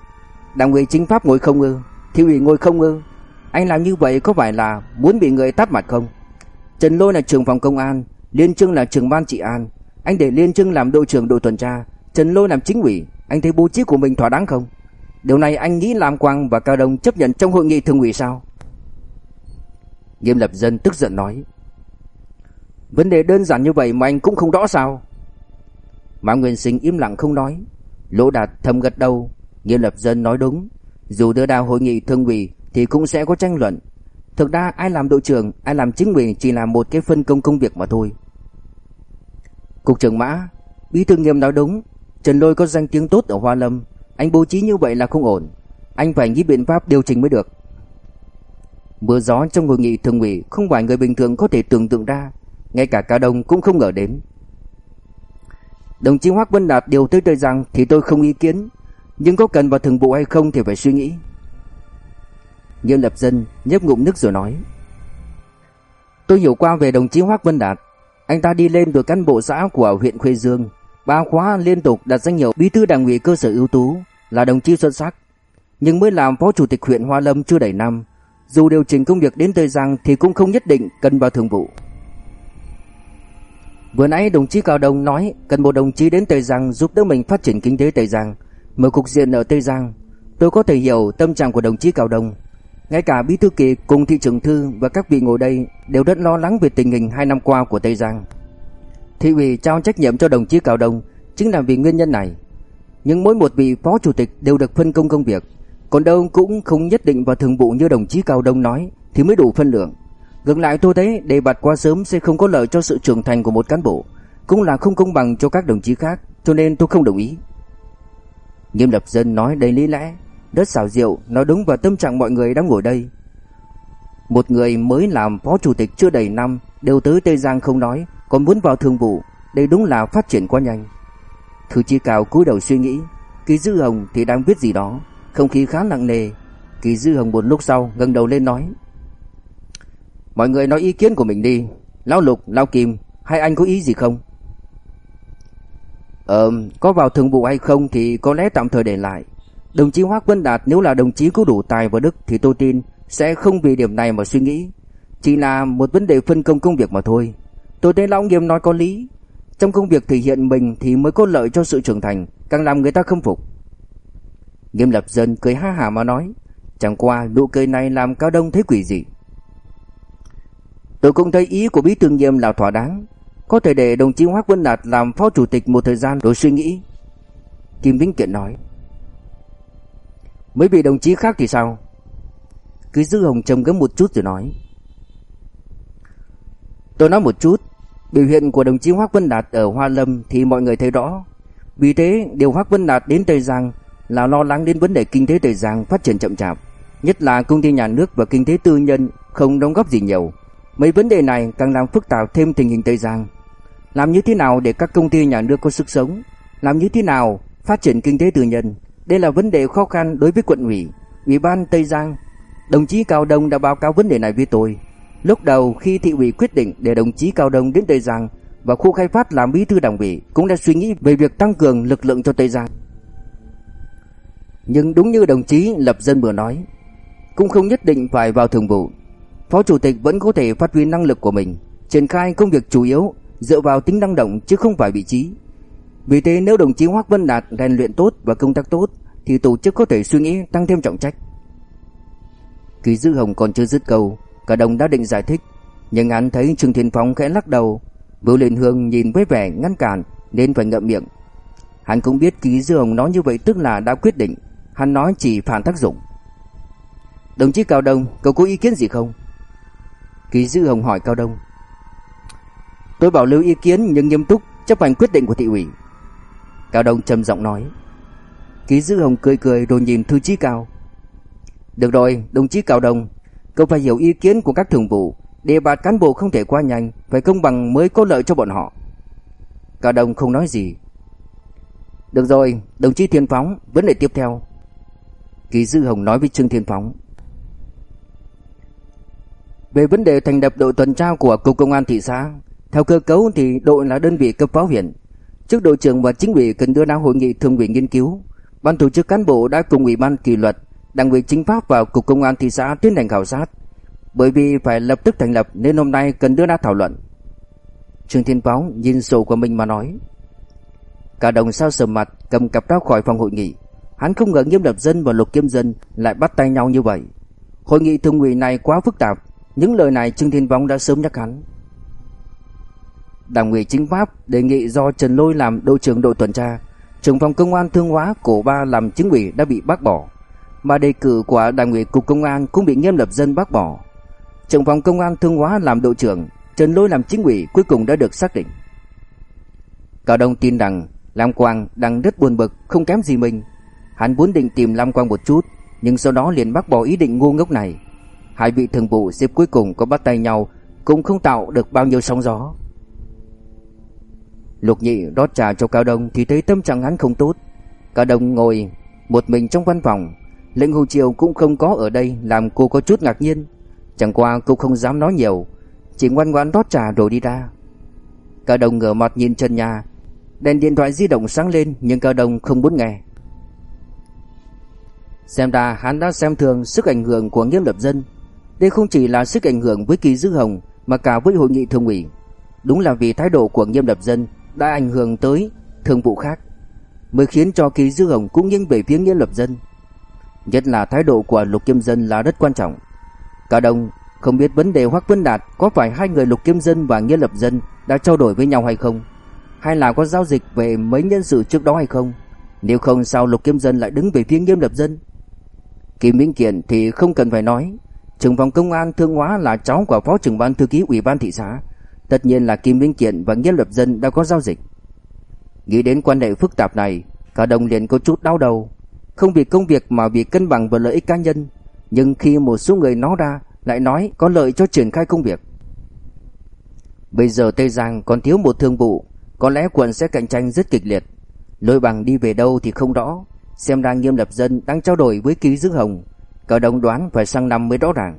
Đảng ủy chính pháp ngồi không ư? Thì ủy ngồi không ư? Anh làm như vậy có phải là muốn bị người tát mặt không? Trần Lôi là trưởng phòng công an, Liên Trương là trưởng ban trị an, anh để Liên Trương làm đội trưởng đội tuần tra, Trần Lôi làm chính ủy, anh thấy bố trí của mình thỏa đáng không? Điều này anh nghĩ Lam Quang và Cao Đông chấp nhận trong hội nghị thường ủy sao? Nghiêm Lập Dân tức giận nói. Vấn đề đơn giản như vậy mà anh cũng không rõ sao? Mã Nguyên Sinh im lặng không nói. Lỗ Đạt thầm gật đầu, Nghiêm Lập Dân nói đúng. Dù đưa ra hội nghị thường ủy thì cũng sẽ có tranh luận. Thực ra ai làm đội trưởng, ai làm chính ủy chỉ là một cái phân công công việc mà thôi. Cục trưởng Mã, Bí thư Nghiêm nói đúng, Trần Lôi có danh tiếng tốt ở Hoa Lâm, anh bố trí như vậy là không ổn, anh phải nghĩ biện pháp điều chỉnh mới được. Mưa gió trong hội nghị thường ủy không phải người bình thường có thể tưởng tượng ra, ngay cả Cao Đông cũng không ngờ đến. Đồng chí Hoắc Vân Đạt điều tới tôi rằng thì tôi không ý kiến, nhưng có cần vào thường vụ hay không thì phải suy nghĩ. nhân Lập Dân nhấp ngụm nước rồi nói: Tôi hiểu qua về đồng chí Hoắc Vân Đạt, anh ta đi lên được cán bộ xã của huyện Khuê Dương, ba khóa liên tục đạt danh hiệu bí thư đảng ủy cơ sở ưu tú, là đồng chí xuất sắc. Nhưng mới làm phó chủ tịch huyện Hoa Lâm chưa đầy năm, dù điều chỉnh công việc đến Tây Giang thì cũng không nhất định cần vào thường vụ. Vừa nãy đồng chí Cao Đông nói cần một đồng chí đến Tây Giang giúp đỡ mình phát triển kinh tế Tây Giang, mở cục diện ở Tây Giang. Tôi có thể hiểu tâm trạng của đồng chí Cao Đông. Ngay cả bí thư kỳ cùng thị trưởng thư và các vị ngồi đây đều rất lo lắng về tình hình hai năm qua của Tây Giang. Thị ủy trao trách nhiệm cho đồng chí Cao Đông chính là vì nguyên nhân này. Nhưng mỗi một vị phó chủ tịch đều được phân công công việc, còn đâu cũng không nhất định vào thường vụ như đồng chí Cao Đông nói thì mới đủ phân lượng. Ngược lại tôi thấy đề bạt quá sớm sẽ không có lợi cho sự trưởng thành của một cán bộ, cũng là không công bằng cho các đồng chí khác, cho nên tôi không đồng ý. Nghiêm Lập Dân nói đầy lý lẽ, rất xảo diệu, nói đúng vào tâm trạng mọi người đang ngồi đây. Một người mới làm phó chủ tịch chưa đầy năm đều tới Tây Giang không nói, còn muốn vào thường vụ, đây đúng là phát triển quá nhanh. Thư Chi Cao cúi đầu suy nghĩ, Kỳ Dư Hồng thì đang viết gì đó, không khí khá nặng nề. Kỳ Dư Hồng một lúc sau ngẩng đầu lên nói: Mọi người nói ý kiến của mình đi Lão Lục, Lão Kim Hai anh có ý gì không Ờ có vào thường vụ hay không Thì có lẽ tạm thời để lại. Đồng chí Hoác Vân Đạt nếu là đồng chí có đủ tài và đức Thì tôi tin sẽ không vì điểm này mà suy nghĩ. Chỉ là một vấn đề phân công công việc mà thôi. Tôi thấy Lão Nghiêm nói có lý. Trong công việc thể hiện mình Thì mới có lợi cho sự trưởng thành Càng làm người ta khâm phục. Nghiêm lập dân cười ha hà mà nói Chẳng qua nụ cười này làm Cao Đông thấy quỷ gì Tôi cũng thấy ý của Bí thư Nghiêm là thỏa đáng, có thể để đồng chí Hoắc Vân Đạt làm phó chủ tịch một thời gian rồi suy nghĩ. Kim Vĩnh Kiện nói. Mấy vị đồng chí khác thì sao? Cứ giữ Hồng trầm ngâm một chút rồi nói. Tôi nói một chút, biểu hiện của đồng chí Hoắc Vân Đạt ở Hoa Lâm thì mọi người thấy rõ. Vì thế, điều Hoắc Vân Đạt đến Tây Giang là lo lắng đến vấn đề kinh tế Tây Giang phát triển chậm chạp, nhất là công ty nhà nước và kinh tế tư nhân không đóng góp gì nhiều. Mấy vấn đề này càng làm phức tạp thêm tình hình Tây Giang. Làm như thế nào để các công ty nhà nước có sức sống? Làm như thế nào phát triển kinh tế tư nhân? Đây là vấn đề khó khăn đối với quận ủy, ủy ban Tây Giang. Đồng chí Cao Đông đã báo cáo vấn đề này với tôi. Lúc đầu khi thị ủy quyết định để đồng chí Cao Đông đến Tây Giang và khu khai phát làm bí thư đảng ủy cũng đã suy nghĩ về việc tăng cường lực lượng cho Tây Giang. Nhưng đúng như đồng chí Lập Dân vừa nói, cũng không nhất định phải vào thường vụ. Phó chủ tịch vẫn có thể phát huy năng lực của mình, triển khai công việc chủ yếu dựa vào tính năng động chứ không phải vị trí. Vì thế nếu đồng chí Hoắc Vân Đạt rèn luyện tốt và công tác tốt thì tổ chức có thể suy nghĩ tăng thêm trọng trách. Kỳ Dư Hồng còn chưa dứt câu, cả đồng đã định giải thích, nhưng hắn thấy Trương Thiên Phong khẽ lắc đầu, Bưu Liên Hương nhìn với vẻ ngăn cản nên phải ngậm miệng. Hắn cũng biết Kỳ Dư Hồng nói như vậy tức là đã quyết định, hắn nói chỉ phản tác dụng. Đồng chí Cao Đông, cậu có ý kiến gì không? Kỳ Dư Hồng hỏi Cao Đông. Tôi bảo lưu ý kiến nhưng nghiêm túc chấp hành quyết định của thị ủy. Cao Đông trầm giọng nói. Ký Dư Hồng cười cười rồi nhìn Thư Chí Cao. Được rồi, đồng chí Cao Đông, cậu phải hiểu ý kiến của các thường vụ, đề bạt cán bộ không thể quá nhanh, phải công bằng mới có lợi cho bọn họ. Cao Đông không nói gì. Được rồi, đồng chí Thiên Phóng, vấn đề tiếp theo. Ký Dư Hồng nói với Trương Thiên Phóng. Về vấn đề thành lập đội tuần tra của cục công an thị xã, theo cơ cấu thì đội là đơn vị cấp phó huyện. Trước đội trưởng và chính ủy cần đưa ra hội nghị thường ủy nghiên cứu. Ban tổ chức cán bộ đã cùng ủy ban kỷ luật, đảng ủy chính pháp vào cục công an thị xã tiến hành khảo sát. Bởi vì phải lập tức thành lập nên hôm nay cần đưa ra thảo luận. Trương Thiên Pháo nhìn sổ của mình mà nói. Cả đồng sao sầm mặt cầm cặp ra khỏi phòng hội nghị. Hắn không ngờ Nghiêm Lập Dân và Lục Kiêm Dân lại bắt tay nhau như vậy. Hội nghị thường ủy này quá phức tạp, những lời này Trương Thiên Phóng đã sớm nhắc hắn. Đảng ủy chính pháp đề nghị do Trần Lôi làm đội trưởng đội tuần tra, trưởng phòng công an Thương Hóa cổ ba làm chính ủy đã bị bác bỏ, mà đề cử của đảng ủy cục công an cũng bị Nghiêm Lập Dân bác bỏ. Trưởng phòng công an Thương Hóa làm đội trưởng, Trần Lôi làm chính ủy cuối cùng đã được xác định. Cao Đông tin rằng Lam Quang đang rất buồn bực, không kém gì mình. Hắn muốn định tìm Lam Quang một chút, nhưng sau đó liền bác bỏ ý định ngu ngốc này. Hai vị thường vụ xếp cuối cùng có bắt tay nhau, cũng không tạo được bao nhiêu sóng gió. Lục nhị rót trà cho Cao Đông thì thấy tâm trạng hắn không tốt. Cao Đông ngồi một mình trong văn phòng. Lệnh Hồ Triều cũng không có ở đây làm cô có chút ngạc nhiên. Chẳng qua cô không dám nói nhiều, chỉ ngoan ngoãn rót trà rồi đi ra. Cao Đông ngửa mặt nhìn chân nhà, đèn điện thoại di động sáng lên nhưng Cao Đông không muốn nghe. Xem ra hắn đã xem thường sức ảnh hưởng của nghiêm lập dân. Đây không chỉ là sức ảnh hưởng với kỳ dư hồng mà cả với hội nghị thường ủy. Đúng là vì thái độ của nghiêm lập dân đã ảnh hưởng tới thương vụ khác, mới khiến cho Kỳ Dư Hồng cũng nghiêng về phía nghĩa lập dân. Nhất là thái độ của Lục Kiêm Dân là rất quan trọng. Cả đồng không biết vấn đề Hoắc Vân Đạt có phải hai người Lục Kiêm Dân và Nghĩa Lập Dân đã trao đổi với nhau hay không, hay là có giao dịch về mấy nhân sự trước đó hay không. Nếu không sao Lục Kiêm Dân lại đứng về phía Nghiêm Lập Dân? Kim Minh Kiện thì không cần phải nói, trưởng phòng công an Thương Hóa là cháu của phó trưởng ban thư ký ủy ban thị xã, Tất nhiên là Kim vĩnh Kiện và Nghĩa Lập Dân đã có giao dịch. Nghĩ đến quan hệ phức tạp này, cả đồng liền có chút đau đầu. Không vì công việc mà vì cân bằng và lợi ích cá nhân. Nhưng khi một số người nói ra lại nói có lợi cho triển khai công việc. Bây giờ Tây Giang còn thiếu một thương vụ, có lẽ quận sẽ cạnh tranh rất kịch liệt. Lôi bằng đi về đâu thì không rõ, xem ra Nghiêm Lập Dân đang trao đổi với Ký dương Hồng, cả đồng đoán phải sang năm mới rõ ràng.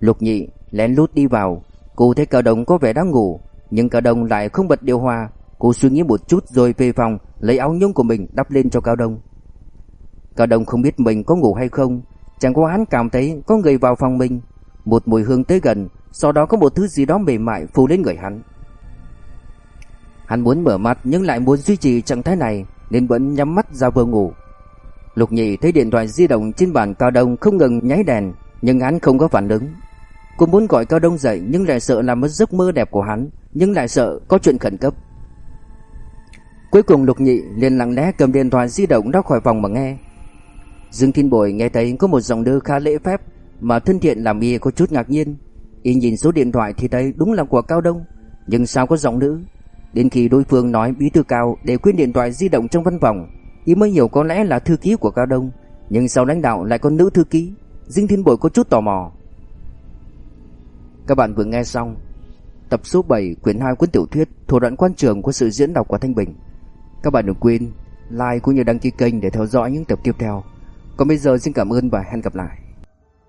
Lục Nhị lén lút đi vào, Cô thấy Cao đồng có vẻ đang ngủ, nhưng Cao đồng lại không bật điều hòa. Cô suy nghĩ một chút rồi về phòng lấy áo nhung của mình đắp lên cho Cao đồng Cao đồng không biết mình có ngủ hay không, chẳng qua hắn cảm thấy có người vào phòng mình, một mùi hương tới gần, sau đó có một thứ gì đó mềm mại phủ lên người hắn. Hắn muốn mở mắt nhưng lại muốn duy trì trạng thái này nên vẫn nhắm mắt ra vừa ngủ. Lục Nhị thấy điện thoại di động trên bàn Cao Đông không ngừng nháy đèn, nhưng hắn không có phản ứng. Cô muốn gọi Cao Đông dậy nhưng lại sợ làm mất giấc mơ đẹp của hắn, nhưng lại sợ có chuyện khẩn cấp. Cuối cùng Lục Nhị liền lặng lẽ cầm điện thoại di động ra khỏi phòng mà nghe. Dương Thiên Bồi nghe thấy có một giọng đưa khá lễ phép mà thân thiện làm y có chút ngạc nhiên. Y nhìn số điện thoại thì thấy đúng là của Cao Đông, nhưng sao có giọng nữ? Đến khi đối phương nói bí thư Cao để quên điện thoại di động trong văn phòng, y mới hiểu có lẽ là thư ký của Cao Đông, nhưng sau lãnh đạo lại có nữ thư ký. Dương Thiên Bồi có chút tò mò. Các bạn vừa nghe xong tập số 7 quyển 2 cuốn tiểu thuyết Thủ đoạn quan trường của sự diễn đọc của Thanh Bình. Các bạn đừng quên like cũng như đăng ký kênh để theo dõi những tập tiếp theo. Còn bây giờ xin cảm ơn và hẹn gặp lại.